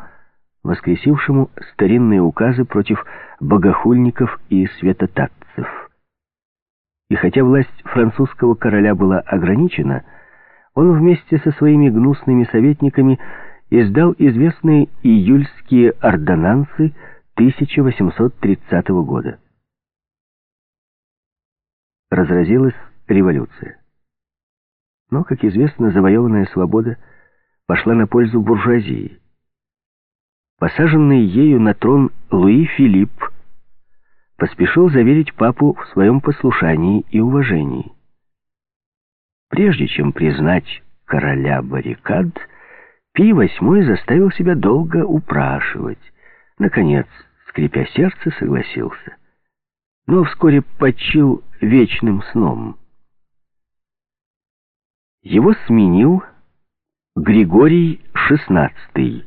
воскресившему старинные указы против богохульников и святотатцев. И хотя власть французского короля была ограничена, он вместе со своими гнусными советниками издал известные июльские ордонансы 1830 года. Разразилась революция. Но, как известно, завоеванная свобода пошла на пользу буржуазии. Посаженный ею на трон Луи Филипп поспешил заверить папу в своем послушании и уважении. Прежде чем признать короля баррикад, Пий VIII заставил себя долго упрашивать. Наконец, скрипя сердце, согласился. Но вскоре почил вечным сном. Его сменил Григорий XVI.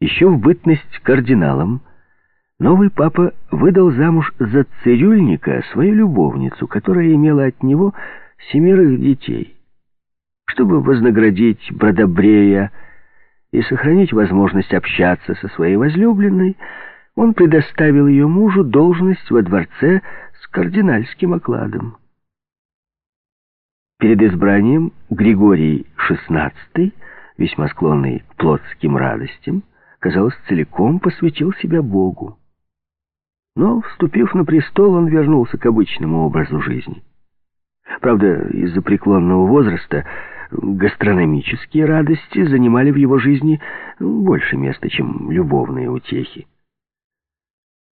Еще в бытность кардиналом новый папа выдал замуж за цирюльника свою любовницу, которая имела от него семерых детей. Чтобы вознаградить Бродобрея и сохранить возможность общаться со своей возлюбленной, он предоставил ее мужу должность во дворце с кардинальским окладом. Перед избранием Григорий XVI, весьма склонный к плотским радостям, казалось, целиком посвятил себя Богу. Но, вступив на престол, он вернулся к обычному образу жизни. Правда, из-за преклонного возраста гастрономические радости занимали в его жизни больше места, чем любовные утехи.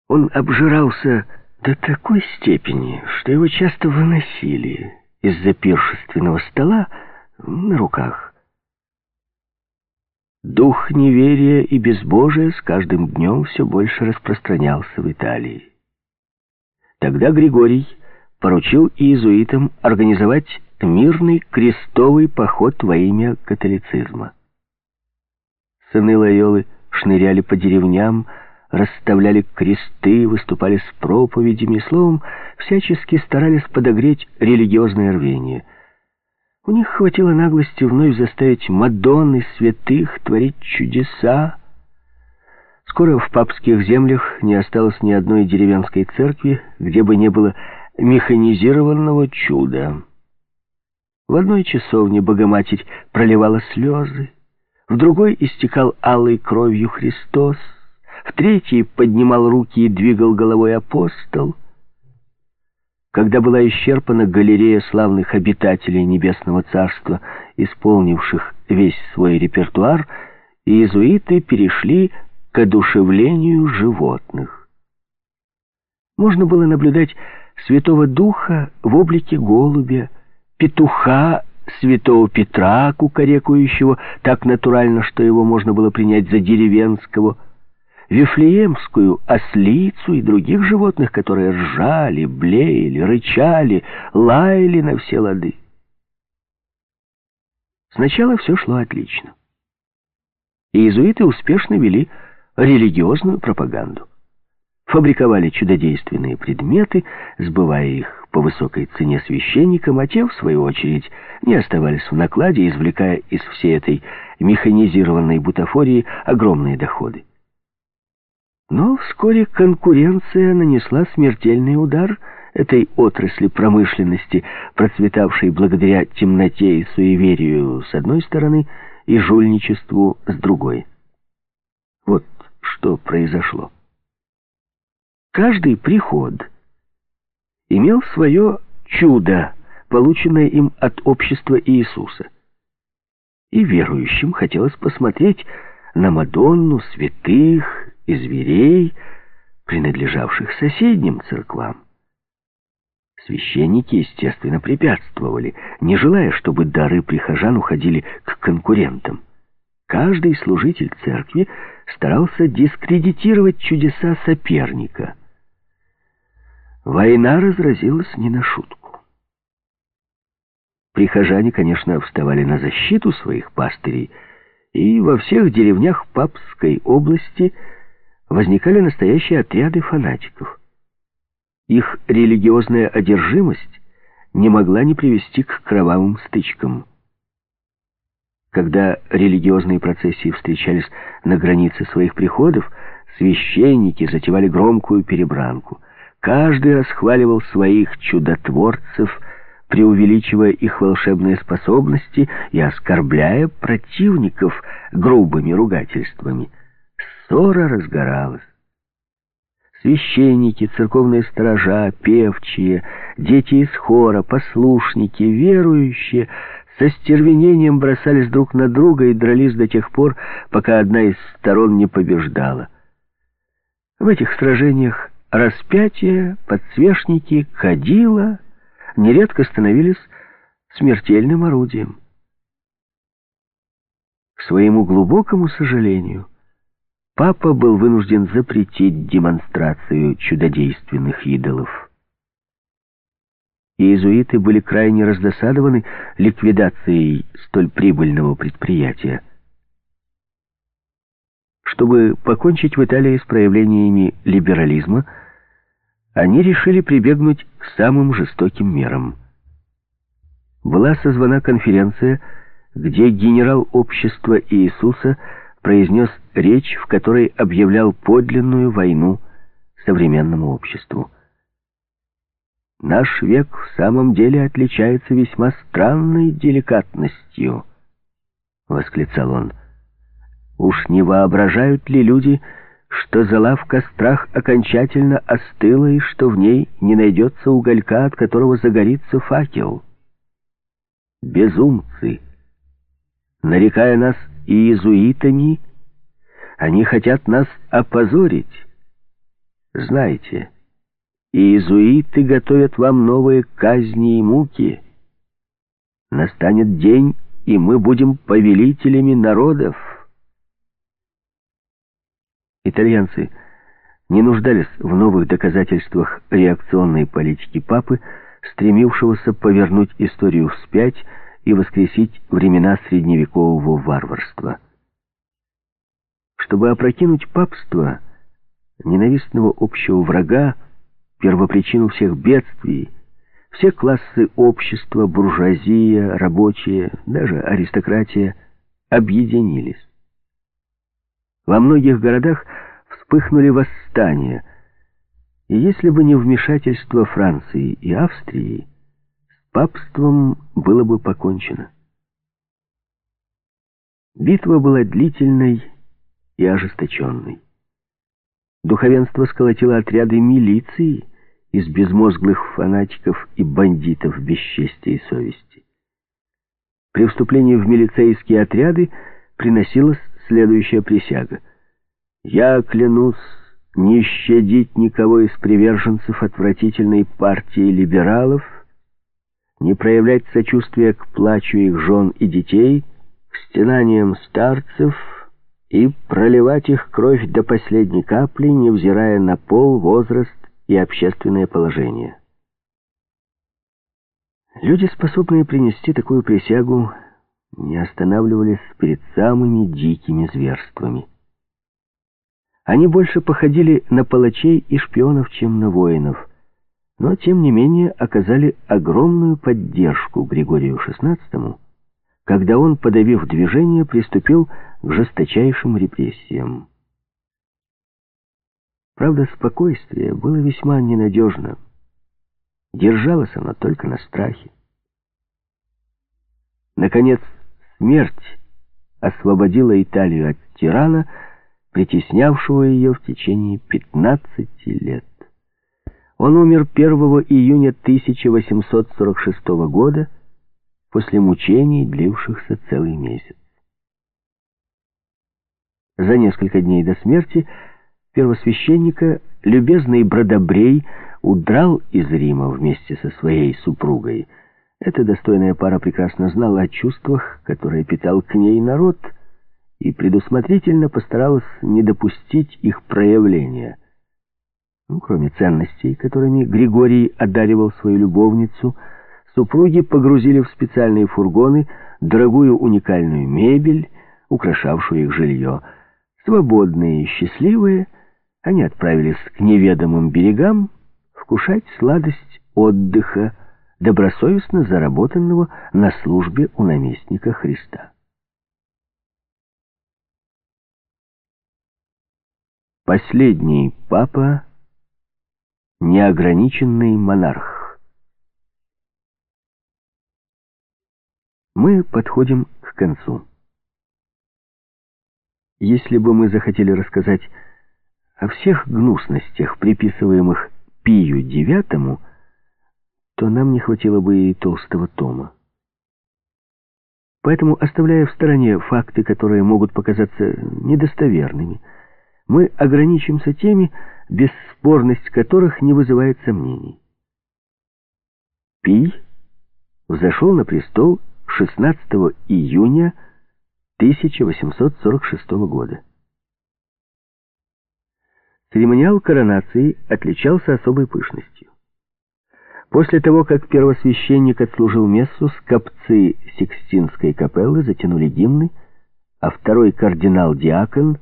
Он обжирался до такой степени, что его часто выносили из-за пиршественного стола на руках. Дух неверия и безбожия с каждым днем все больше распространялся в Италии. Тогда Григорий поручил иезуитам организовать мирный крестовый поход во имя католицизма. Сыны Лайолы шныряли по деревням, расставляли кресты, выступали с проповедями, словом, всячески старались подогреть религиозное рвение. У них хватило наглости вновь заставить Мадонны святых творить чудеса. Скоро в папских землях не осталось ни одной деревенской церкви, где бы не было механизированного чуда. В одной часовне Богоматерь проливала слезы, в другой истекал алой кровью Христос, в третьей поднимал руки и двигал головой апостол. Когда была исчерпана галерея славных обитателей Небесного Царства, исполнивших весь свой репертуар, иезуиты перешли к одушевлению животных. Можно было наблюдать Святого Духа в облике голубя, петуха святого Петра, кукарекующего так натурально, что его можно было принять за деревенского, вифлеемскую ослицу и других животных, которые ржали, блеяли, рычали, лаяли на все лады. Сначала все шло отлично. Иезуиты успешно вели религиозную пропаганду. Фабриковали чудодейственные предметы, сбывая их по высокой цене священникам, а те, в свою очередь, не оставались в накладе, извлекая из всей этой механизированной бутафории огромные доходы. Но вскоре конкуренция нанесла смертельный удар этой отрасли промышленности, процветавшей благодаря темноте и суеверию с одной стороны и жульничеству с другой. Вот что произошло. Каждый приход имел свое чудо, полученное им от общества Иисуса. И верующим хотелось посмотреть на Мадонну, святых и зверей, принадлежавших соседним церквам. Священники, естественно, препятствовали, не желая, чтобы дары прихожан уходили к конкурентам. Каждый служитель церкви старался дискредитировать чудеса соперника. Война разразилась не на шутку. Прихожане, конечно, вставали на защиту своих пастырей, и во всех деревнях Папской области возникали настоящие отряды фанатиков. Их религиозная одержимость не могла не привести к кровавым стычкам. Когда религиозные процессии встречались на границе своих приходов, священники затевали громкую перебранку. Каждый расхваливал своих чудотворцев, преувеличивая их волшебные способности и оскорбляя противников грубыми ругательствами. Ссора разгоралась. Священники, церковные сторожа, певчие, дети из хора, послушники, верующие со стервенением бросались друг на друга и дрались до тех пор, пока одна из сторон не побеждала. В этих сражениях распятие, подсвечники, кадила нередко становились смертельным орудием. К своему глубокому сожалению, папа был вынужден запретить демонстрацию чудодейственных идолов. Иезуиты были крайне раздосадованы ликвидацией столь прибыльного предприятия. Чтобы покончить в Италии с проявлениями либерализма, они решили прибегнуть к самым жестоким мерам. Была созвана конференция, где генерал общества Иисуса произнес речь, в которой объявлял подлинную войну современному обществу. «Наш век в самом деле отличается весьма странной деликатностью», — восклицал он. «Уж не воображают ли люди, что зала в кострах окончательно остыла и что в ней не найдется уголька, от которого загорится факел?» «Безумцы!» нарекая нас иезуитами, они хотят нас опозорить. Знаете, иезуиты готовят вам новые казни и муки. Настанет день, и мы будем повелителями народов. Итальянцы не нуждались в новых доказательствах реакционной политики папы, стремившегося повернуть историю вспять и воскресить времена средневекового варварства. Чтобы опрокинуть папство, ненавистного общего врага, первопричину всех бедствий, все классы общества, буржуазия, рабочие, даже аристократия объединились. Во многих городах вспыхнули восстания, и если бы не вмешательство Франции и Австрии, папством было бы покончено. Битва была длительной и ожесточенной. Духовенство сколотило отряды милиции из безмозглых фанатиков и бандитов без чести и совести. При вступлении в милицейские отряды приносилась следующая присяга. «Я клянусь не щадить никого из приверженцев отвратительной партии либералов», не проявлять сочувствия к плачу их жен и детей, к стенаниям старцев и проливать их кровь до последней капли, невзирая на пол, возраст и общественное положение. Люди, способные принести такую присягу, не останавливались перед самыми дикими зверствами. Они больше походили на палачей и шпионов, чем на воинов — но, тем не менее, оказали огромную поддержку Григорию XVI, когда он, подавив движение, приступил к жесточайшим репрессиям. Правда, спокойствие было весьма ненадежно. Держалось оно только на страхе. Наконец, смерть освободила Италию от тирана, притеснявшего ее в течение 15 лет. Он умер 1 июня 1846 года после мучений, длившихся целый месяц. За несколько дней до смерти первосвященника любезный Бродобрей удрал из Рима вместе со своей супругой. Эта достойная пара прекрасно знала о чувствах, которые питал к ней народ, и предусмотрительно постаралась не допустить их проявления. Ну, кроме ценностей, которыми Григорий одаривал свою любовницу, супруги погрузили в специальные фургоны дорогую уникальную мебель, украшавшую их жилье. Свободные и счастливые, они отправились к неведомым берегам вкушать сладость отдыха, добросовестно заработанного на службе у наместника Христа. Последний папа — неограниченный монарх. Мы подходим к концу. Если бы мы захотели рассказать о всех гнусностях, приписываемых Пию девятому, то нам не хватило бы и толстого тома. Поэтому, оставляя в стороне факты, которые могут показаться недостоверными, мы ограничимся теми, бесспорность которых не вызывает сомнений. Пий взошел на престол 16 июня 1846 года. Церемониал коронации отличался особой пышностью. После того, как первосвященник отслужил мессу, скопцы Сикстинской капеллы затянули гимны, а второй кардинал-диакон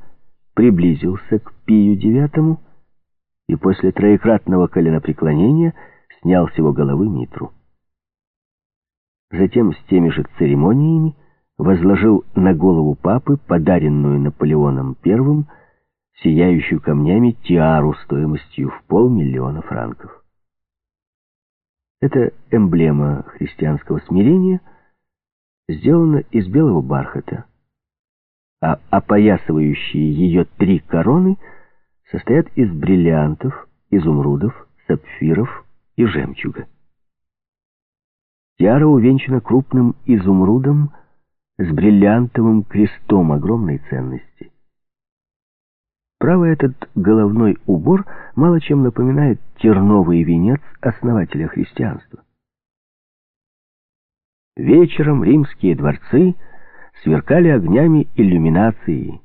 приблизился к Пию IX и после троекратного коленопреклонения снял с его головы митру. Затем с теми же церемониями возложил на голову папы, подаренную Наполеоном I, сияющую камнями тиару стоимостью в полмиллиона франков. Эта эмблема христианского смирения сделана из белого бархата, а опоясывающие ее три короны состоят из бриллиантов, изумрудов, сапфиров и жемчуга. Тиара увенчана крупным изумрудом с бриллиантовым крестом огромной ценности. Право, этот головной убор мало чем напоминает терновый венец основателя христианства. Вечером римские дворцы сверкали огнями иллюминации.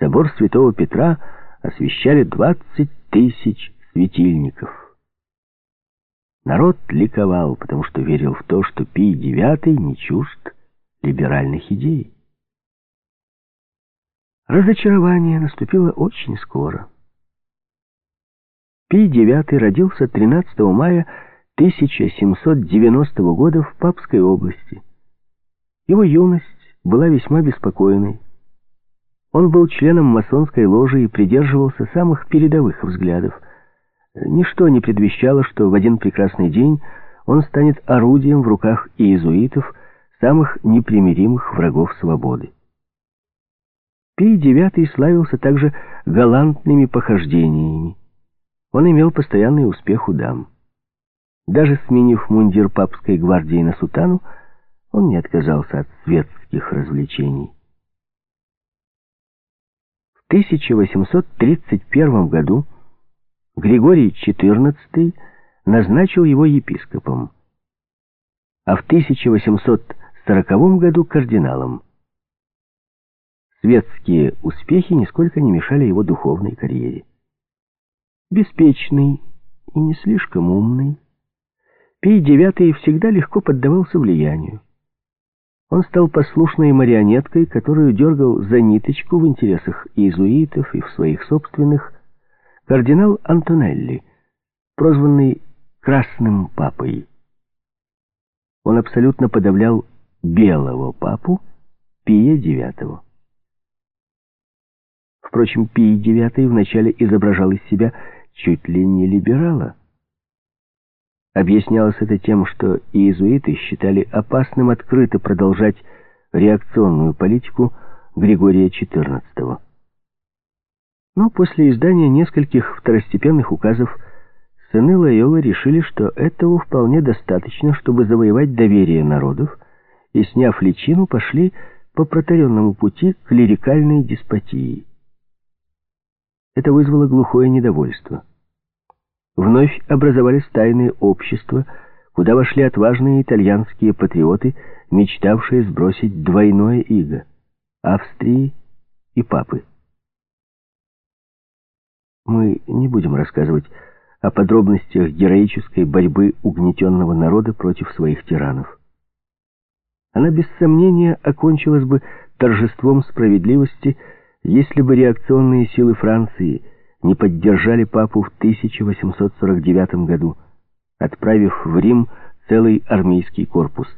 Собор святого Петра освещали 20 тысяч светильников. Народ ликовал, потому что верил в то, что Пий IX не чужд либеральных идей. Разочарование наступило очень скоро. Пий IX родился 13 мая 1790 года в Папской области. Его юность была весьма беспокойной. Он был членом масонской ложи и придерживался самых передовых взглядов. Ничто не предвещало, что в один прекрасный день он станет орудием в руках иезуитов, самых непримиримых врагов свободы. Пий IX славился также галантными похождениями. Он имел постоянный успех у дам. Даже сменив мундир папской гвардии на сутану, он не отказался от светских развлечений. В 1831 году Григорий XIV назначил его епископом, а в 1840 году кардиналом. Светские успехи нисколько не мешали его духовной карьере. Беспечный и не слишком умный, Пий IX всегда легко поддавался влиянию. Он стал послушной марионеткой, которую дергал за ниточку в интересах иезуитов и в своих собственных, кардинал Антонелли, прозванный «Красным папой». Он абсолютно подавлял белого папу Пия IX. Впрочем, Пий IX вначале изображал из себя чуть ли не либерала. Объяснялось это тем, что иезуиты считали опасным открыто продолжать реакционную политику Григория XIV. Но после издания нескольких второстепенных указов сыны Лайолы решили, что этого вполне достаточно, чтобы завоевать доверие народов, и, сняв личину, пошли по протаренному пути клерикальной деспотии. Это вызвало глухое недовольство. Вновь образовались тайные общества, куда вошли отважные итальянские патриоты, мечтавшие сбросить двойное иго — Австрии и Папы. Мы не будем рассказывать о подробностях героической борьбы угнетенного народа против своих тиранов. Она без сомнения окончилась бы торжеством справедливости, если бы реакционные силы Франции не поддержали папу в 1849 году, отправив в Рим целый армейский корпус.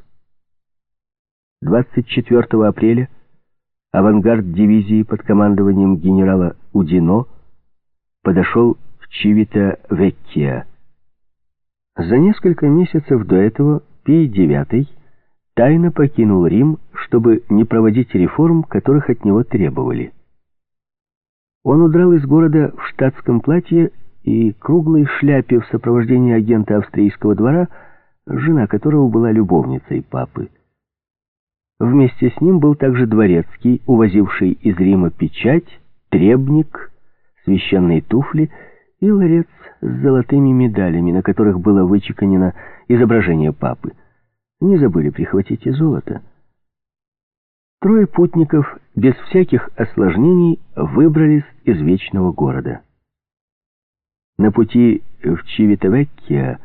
24 апреля авангард дивизии под командованием генерала Удино подошел в Чивита-Веккия. За несколько месяцев до этого Пий IX тайно покинул Рим, чтобы не проводить реформ, которых от него требовали. Он удрал из города в штатском платье и круглой шляпе в сопровождении агента австрийского двора, жена которого была любовницей папы. Вместе с ним был также дворецкий, увозивший из Рима печать, требник, священные туфли и ларец с золотыми медалями, на которых было вычеканено изображение папы. Не забыли прихватить и золото. Трое путников без всяких осложнений выбрались из вечного города. На пути в Чивитовеккия,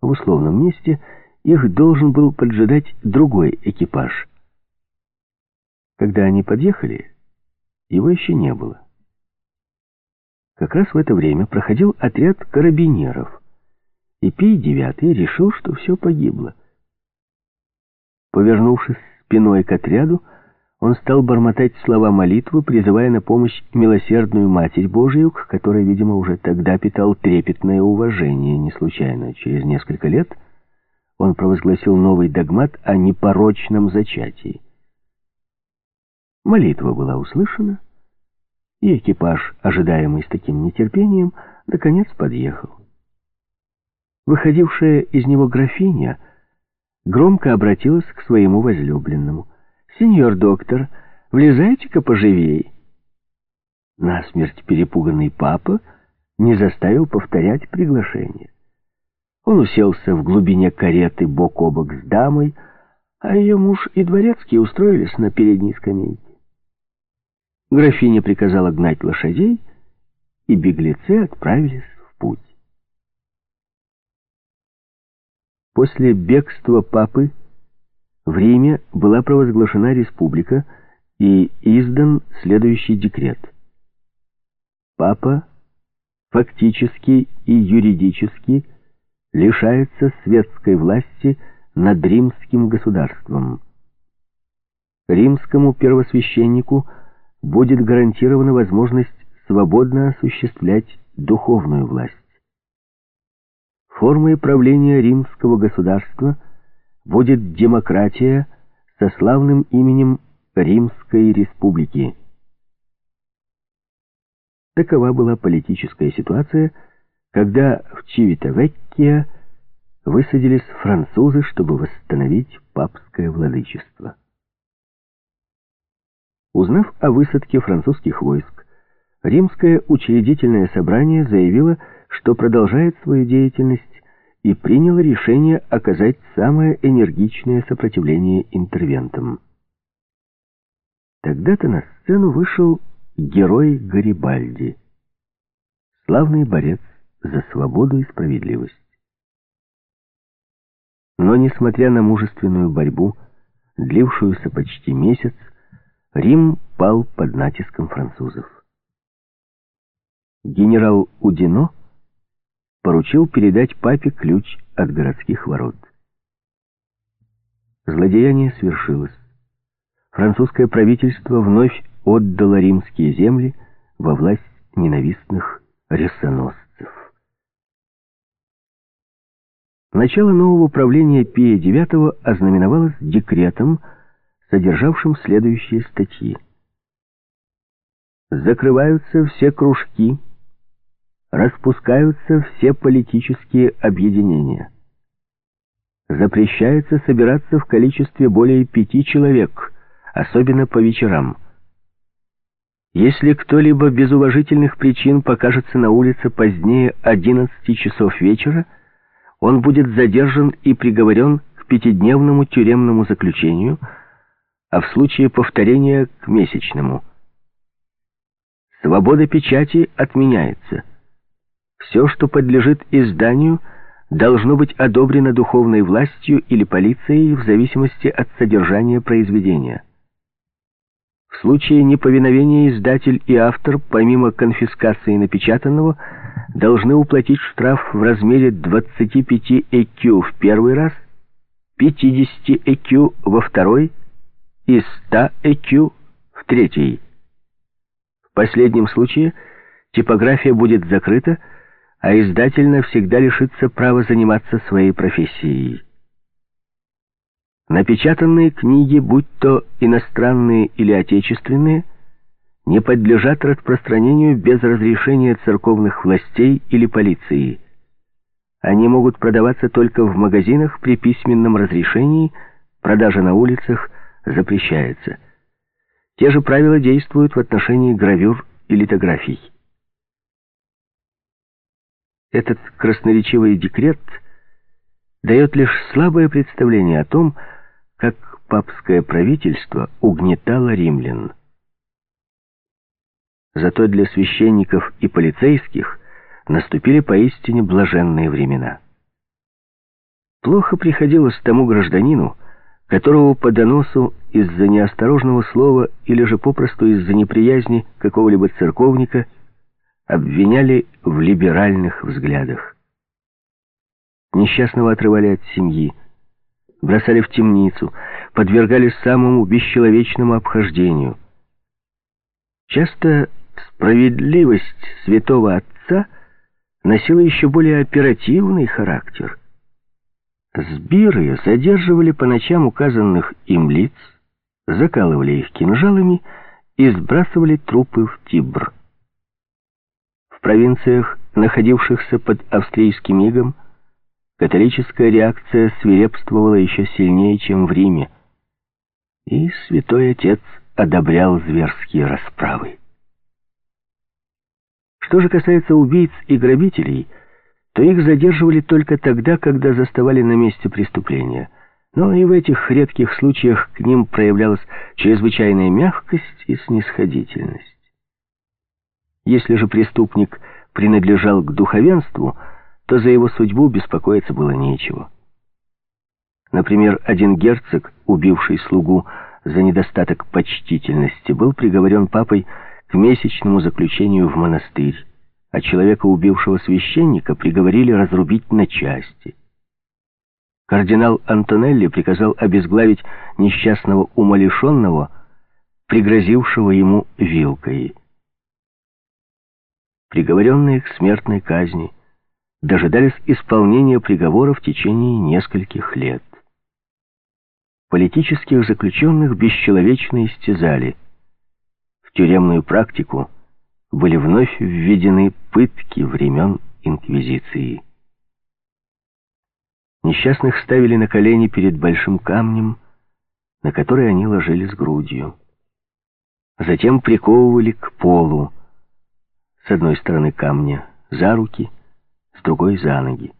в условном месте, их должен был поджидать другой экипаж. Когда они подъехали, его еще не было. Как раз в это время проходил отряд карабинеров, и Пий девятый решил, что все погибло. Повернувшись спиной к отряду, он стал бормотать слова молитвы, призывая на помощь милосердную Матерь Божию, к которой, видимо, уже тогда питал трепетное уважение. Не случайно, через несколько лет он провозгласил новый догмат о непорочном зачатии. Молитва была услышана, и экипаж, ожидаемый с таким нетерпением, наконец подъехал. Выходившая из него графиня громко обратилась к своему возлюбленному. «Сеньор доктор, влезайте-ка поживей». Насмерть перепуганный папа не заставил повторять приглашение. Он уселся в глубине кареты бок о бок с дамой, а ее муж и дворецкий устроились на передней скамейке. Графиня приказала гнать лошадей, и беглецы отправились в путь. После бегства папы в Риме была провозглашена республика и издан следующий декрет. Папа фактически и юридически лишается светской власти над римским государством. Римскому первосвященнику будет гарантирована возможность свободно осуществлять духовную власть. Формой правления римского государства будет демократия со славным именем Римской Республики. Такова была политическая ситуация, когда в Чивитовеккия высадились французы, чтобы восстановить папское владычество. Узнав о высадке французских войск, Римское учредительное собрание заявило, что продолжает свою деятельность и приняло решение оказать самое энергичное сопротивление интервентам. Тогда-то на сцену вышел герой Гарибальди, славный борец за свободу и справедливость. Но, несмотря на мужественную борьбу, длившуюся почти месяц, Рим пал под натиском французов. Генерал Удино поручил передать папе ключ от городских ворот. Злодеяние свершилось. Французское правительство вновь отдало римские земли во власть ненавистных ресоносцев. Начало нового правления Пия IX ознаменовалось декретом, содержавшим следующие статьи. Закрываются все кружки, распускаются все политические объединения. Запрещается собираться в количестве более пяти человек, особенно по вечерам. Если кто-либо без уважительных причин покажется на улице позднее 11 часов вечера, он будет задержан и приговорен к пятидневному тюремному заключению, а в случае повторения к месячному. Свобода печати отменяется. Все, что подлежит изданию, должно быть одобрено духовной властью или полицией в зависимости от содержания произведения. В случае неповиновения издатель и автор, помимо конфискации напечатанного, должны уплатить штраф в размере 25 ЭКЮ в первый раз, 50 ЭКЮ во второй и 100 ЭКЮ в третий. В последнем случае типография будет закрыта, а издатель навсегда лишится права заниматься своей профессией. Напечатанные книги, будь то иностранные или отечественные, не подлежат распространению без разрешения церковных властей или полиции. Они могут продаваться только в магазинах при письменном разрешении, продажа на улицах запрещается. Те же правила действуют в отношении гравюр и литографий. Этот красноречивый декрет дает лишь слабое представление о том, как папское правительство угнетало римлян. Зато для священников и полицейских наступили поистине блаженные времена. Плохо приходилось тому гражданину, которого по доносу из-за неосторожного слова или же попросту из-за неприязни какого-либо церковника обвиняли в либеральных взглядах. Несчастного отрывали от семьи, бросали в темницу, подвергали самому бесчеловечному обхождению. Часто справедливость святого отца носила еще более оперативный характер. Сбиры задерживали по ночам указанных им лиц, закалывали их кинжалами и сбрасывали трупы в Тибр. В провинциях, находившихся под австрийским игом, католическая реакция свирепствовала еще сильнее, чем в Риме, и святой отец одобрял зверские расправы. Что же касается убийц и грабителей, то их задерживали только тогда, когда заставали на месте преступления. Но и в этих редких случаях к ним проявлялась чрезвычайная мягкость и снисходительность. Если же преступник принадлежал к духовенству, то за его судьбу беспокоиться было нечего. Например, один герцог, убивший слугу за недостаток почтительности, был приговорен папой к месячному заключению в монастырь, а человека, убившего священника, приговорили разрубить на части. Кардинал Антонелли приказал обезглавить несчастного умалишенного, пригрозившего ему вилкой. Приговоренные к смертной казни дожидались исполнения приговора в течение нескольких лет. Политических заключенных бесчеловечно истязали – в тюремную практику были вновь введены пытки времен Инквизиции. Несчастных ставили на колени перед большим камнем, на который они ложились грудью. Затем приковывали к полу, с одной стороны камня за руки, с другой за ноги.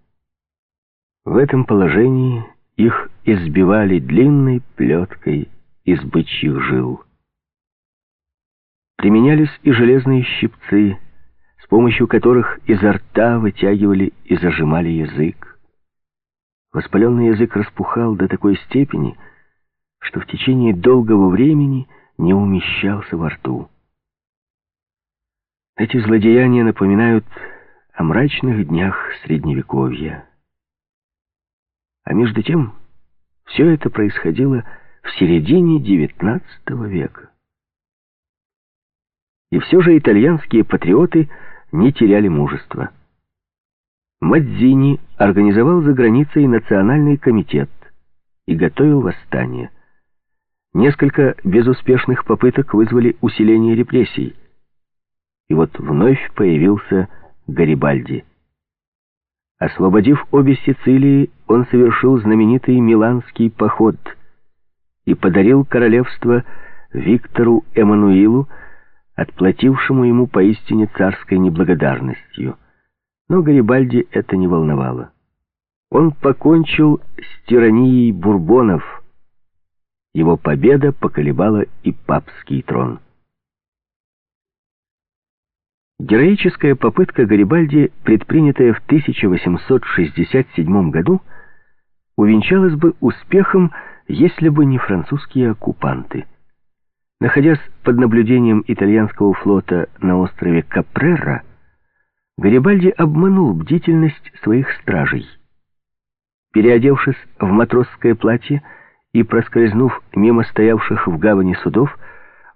В этом положении их избивали длинной плеткой из бычьих жил. Применялись и железные щипцы, с помощью которых изо рта вытягивали и зажимали язык. Воспаленный язык распухал до такой степени, что в течение долгого времени не умещался во рту. Эти злодеяния напоминают о мрачных днях Средневековья. А между тем, все это происходило в середине XIX века. И все же итальянские патриоты не теряли мужества. Мадзини организовал за границей национальный комитет и готовил восстание. Несколько безуспешных попыток вызвали усиление репрессий. И вот вновь появился Гарибальди. Освободив обе Сицилии, он совершил знаменитый Миланский поход и подарил королевство Виктору Эммануилу, отплатившему ему поистине царской неблагодарностью. Но Гарибальди это не волновало. Он покончил с тиранией бурбонов. Его победа поколебала и папский трон. Героическая попытка Гарибальди, предпринятая в 1867 году, увенчалась бы успехом, если бы не французские оккупанты. Находясь под наблюдением итальянского флота на острове Капрера, Гарибальди обманул бдительность своих стражей. Переодевшись в матросское платье и проскользнув мимо стоявших в гавани судов,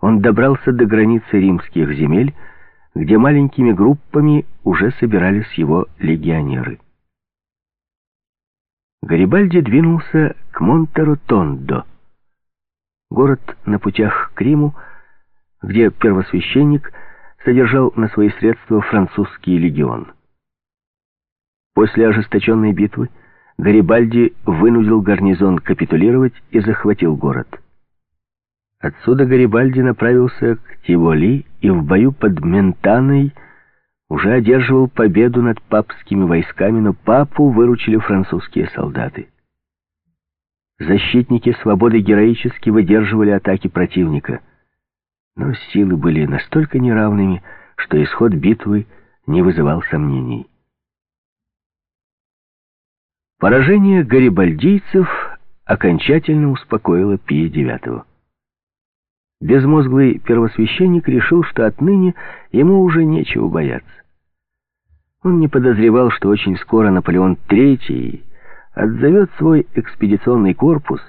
он добрался до границы римских земель, где маленькими группами уже собирались его легионеры. Гарибальди двинулся к Монтеротондо, город на путях к Риму, где первосвященник содержал на свои средства французский легион. После ожесточенной битвы Гарибальди вынудил гарнизон капитулировать и захватил город. Отсюда Гарибальди направился к Тиволи и в бою под Ментаной уже одерживал победу над папскими войсками, но папу выручили французские солдаты. Защитники свободы героически выдерживали атаки противника, но силы были настолько неравными, что исход битвы не вызывал сомнений. Поражение гарибальдийцев окончательно успокоило Пия IX. Безмозглый первосвященник решил, что отныне ему уже нечего бояться. Он не подозревал, что очень скоро Наполеон III отзовет свой экспедиционный корпус,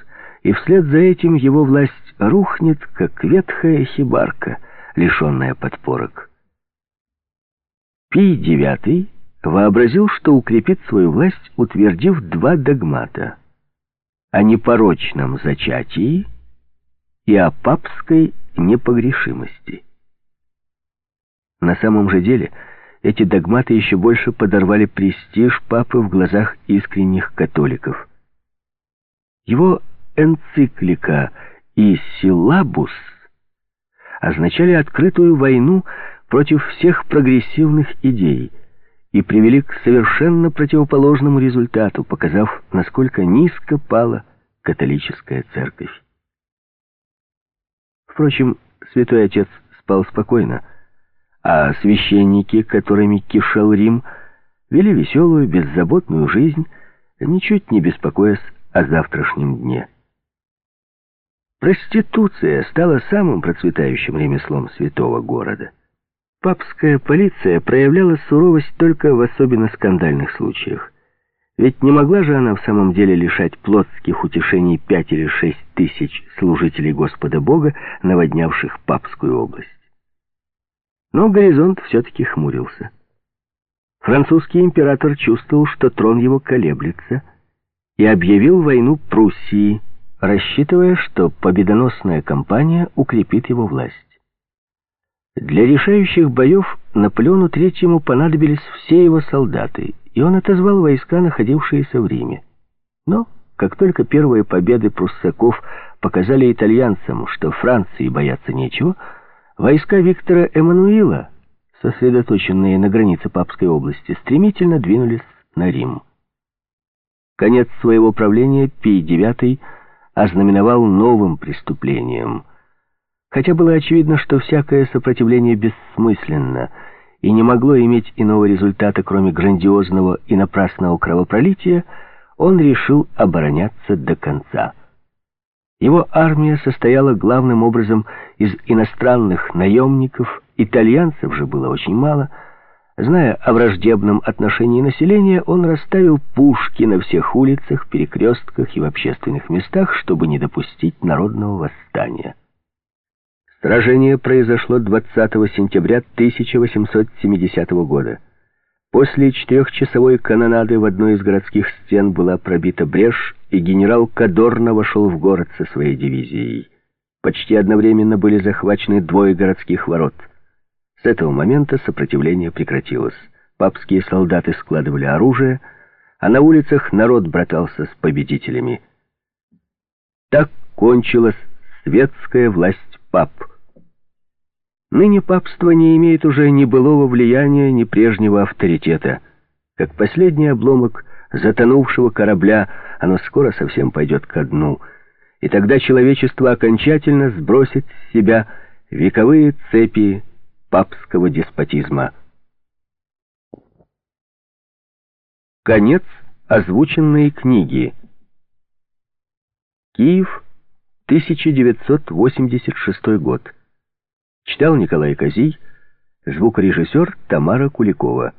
и вслед за этим его власть рухнет, как ветхая хибарка, лишенная подпорок. Пий IX вообразил, что укрепит свою власть, утвердив два догмата о непорочном зачатии и о папской непогрешимости. На самом же деле эти догматы еще больше подорвали престиж папы в глазах искренних католиков. Его энциклика и силабус означали открытую войну против всех прогрессивных идей и привели к совершенно противоположному результату, показав, насколько низко пала католическая церковь. Впрочем, святой отец спал спокойно, а священники, которыми кишел Рим, вели веселую, беззаботную жизнь, ничуть не беспокоясь о завтрашнем дне. Проституция стала самым процветающим ремеслом святого города. Папская полиция проявляла суровость только в особенно скандальных случаях. Ведь не могла же она в самом деле лишать плотских утешений пять или шесть тысяч служителей Господа Бога, наводнявших Папскую область. Но горизонт все-таки хмурился. Французский император чувствовал, что трон его колеблется, и объявил войну Пруссии, рассчитывая, что победоносная кампания укрепит его власть. Для решающих боев Наполеону Третьему понадобились все его солдаты, и он отозвал войска, находившиеся в Риме. Но, как только первые победы пруссаков показали итальянцам, что Франции бояться нечего, войска Виктора Эммануила, сосредоточенные на границе Папской области, стремительно двинулись на Рим. Конец своего правления Пий IX ознаменовал новым преступлением – Хотя было очевидно, что всякое сопротивление бессмысленно и не могло иметь иного результата, кроме грандиозного и напрасного кровопролития, он решил обороняться до конца. Его армия состояла главным образом из иностранных наемников, итальянцев же было очень мало. Зная о враждебном отношении населения, он расставил пушки на всех улицах, перекрестках и в общественных местах, чтобы не допустить народного восстания. Сражение произошло 20 сентября 1870 года. После четырехчасовой канонады в одной из городских стен была пробита брешь, и генерал Кадорно вошел в город со своей дивизией. Почти одновременно были захвачены двое городских ворот. С этого момента сопротивление прекратилось. папские солдаты складывали оружие, а на улицах народ братался с победителями. Так кончилась светская власть пап. Ныне папство не имеет уже ни былого влияния, ни прежнего авторитета. Как последний обломок затонувшего корабля, оно скоро совсем пойдет ко дну, и тогда человечество окончательно сбросит с себя вековые цепи папского деспотизма. Конец озвученной книги. Киев, 1986 год. Читал Николай Козий, звукорежиссер Тамара Куликова.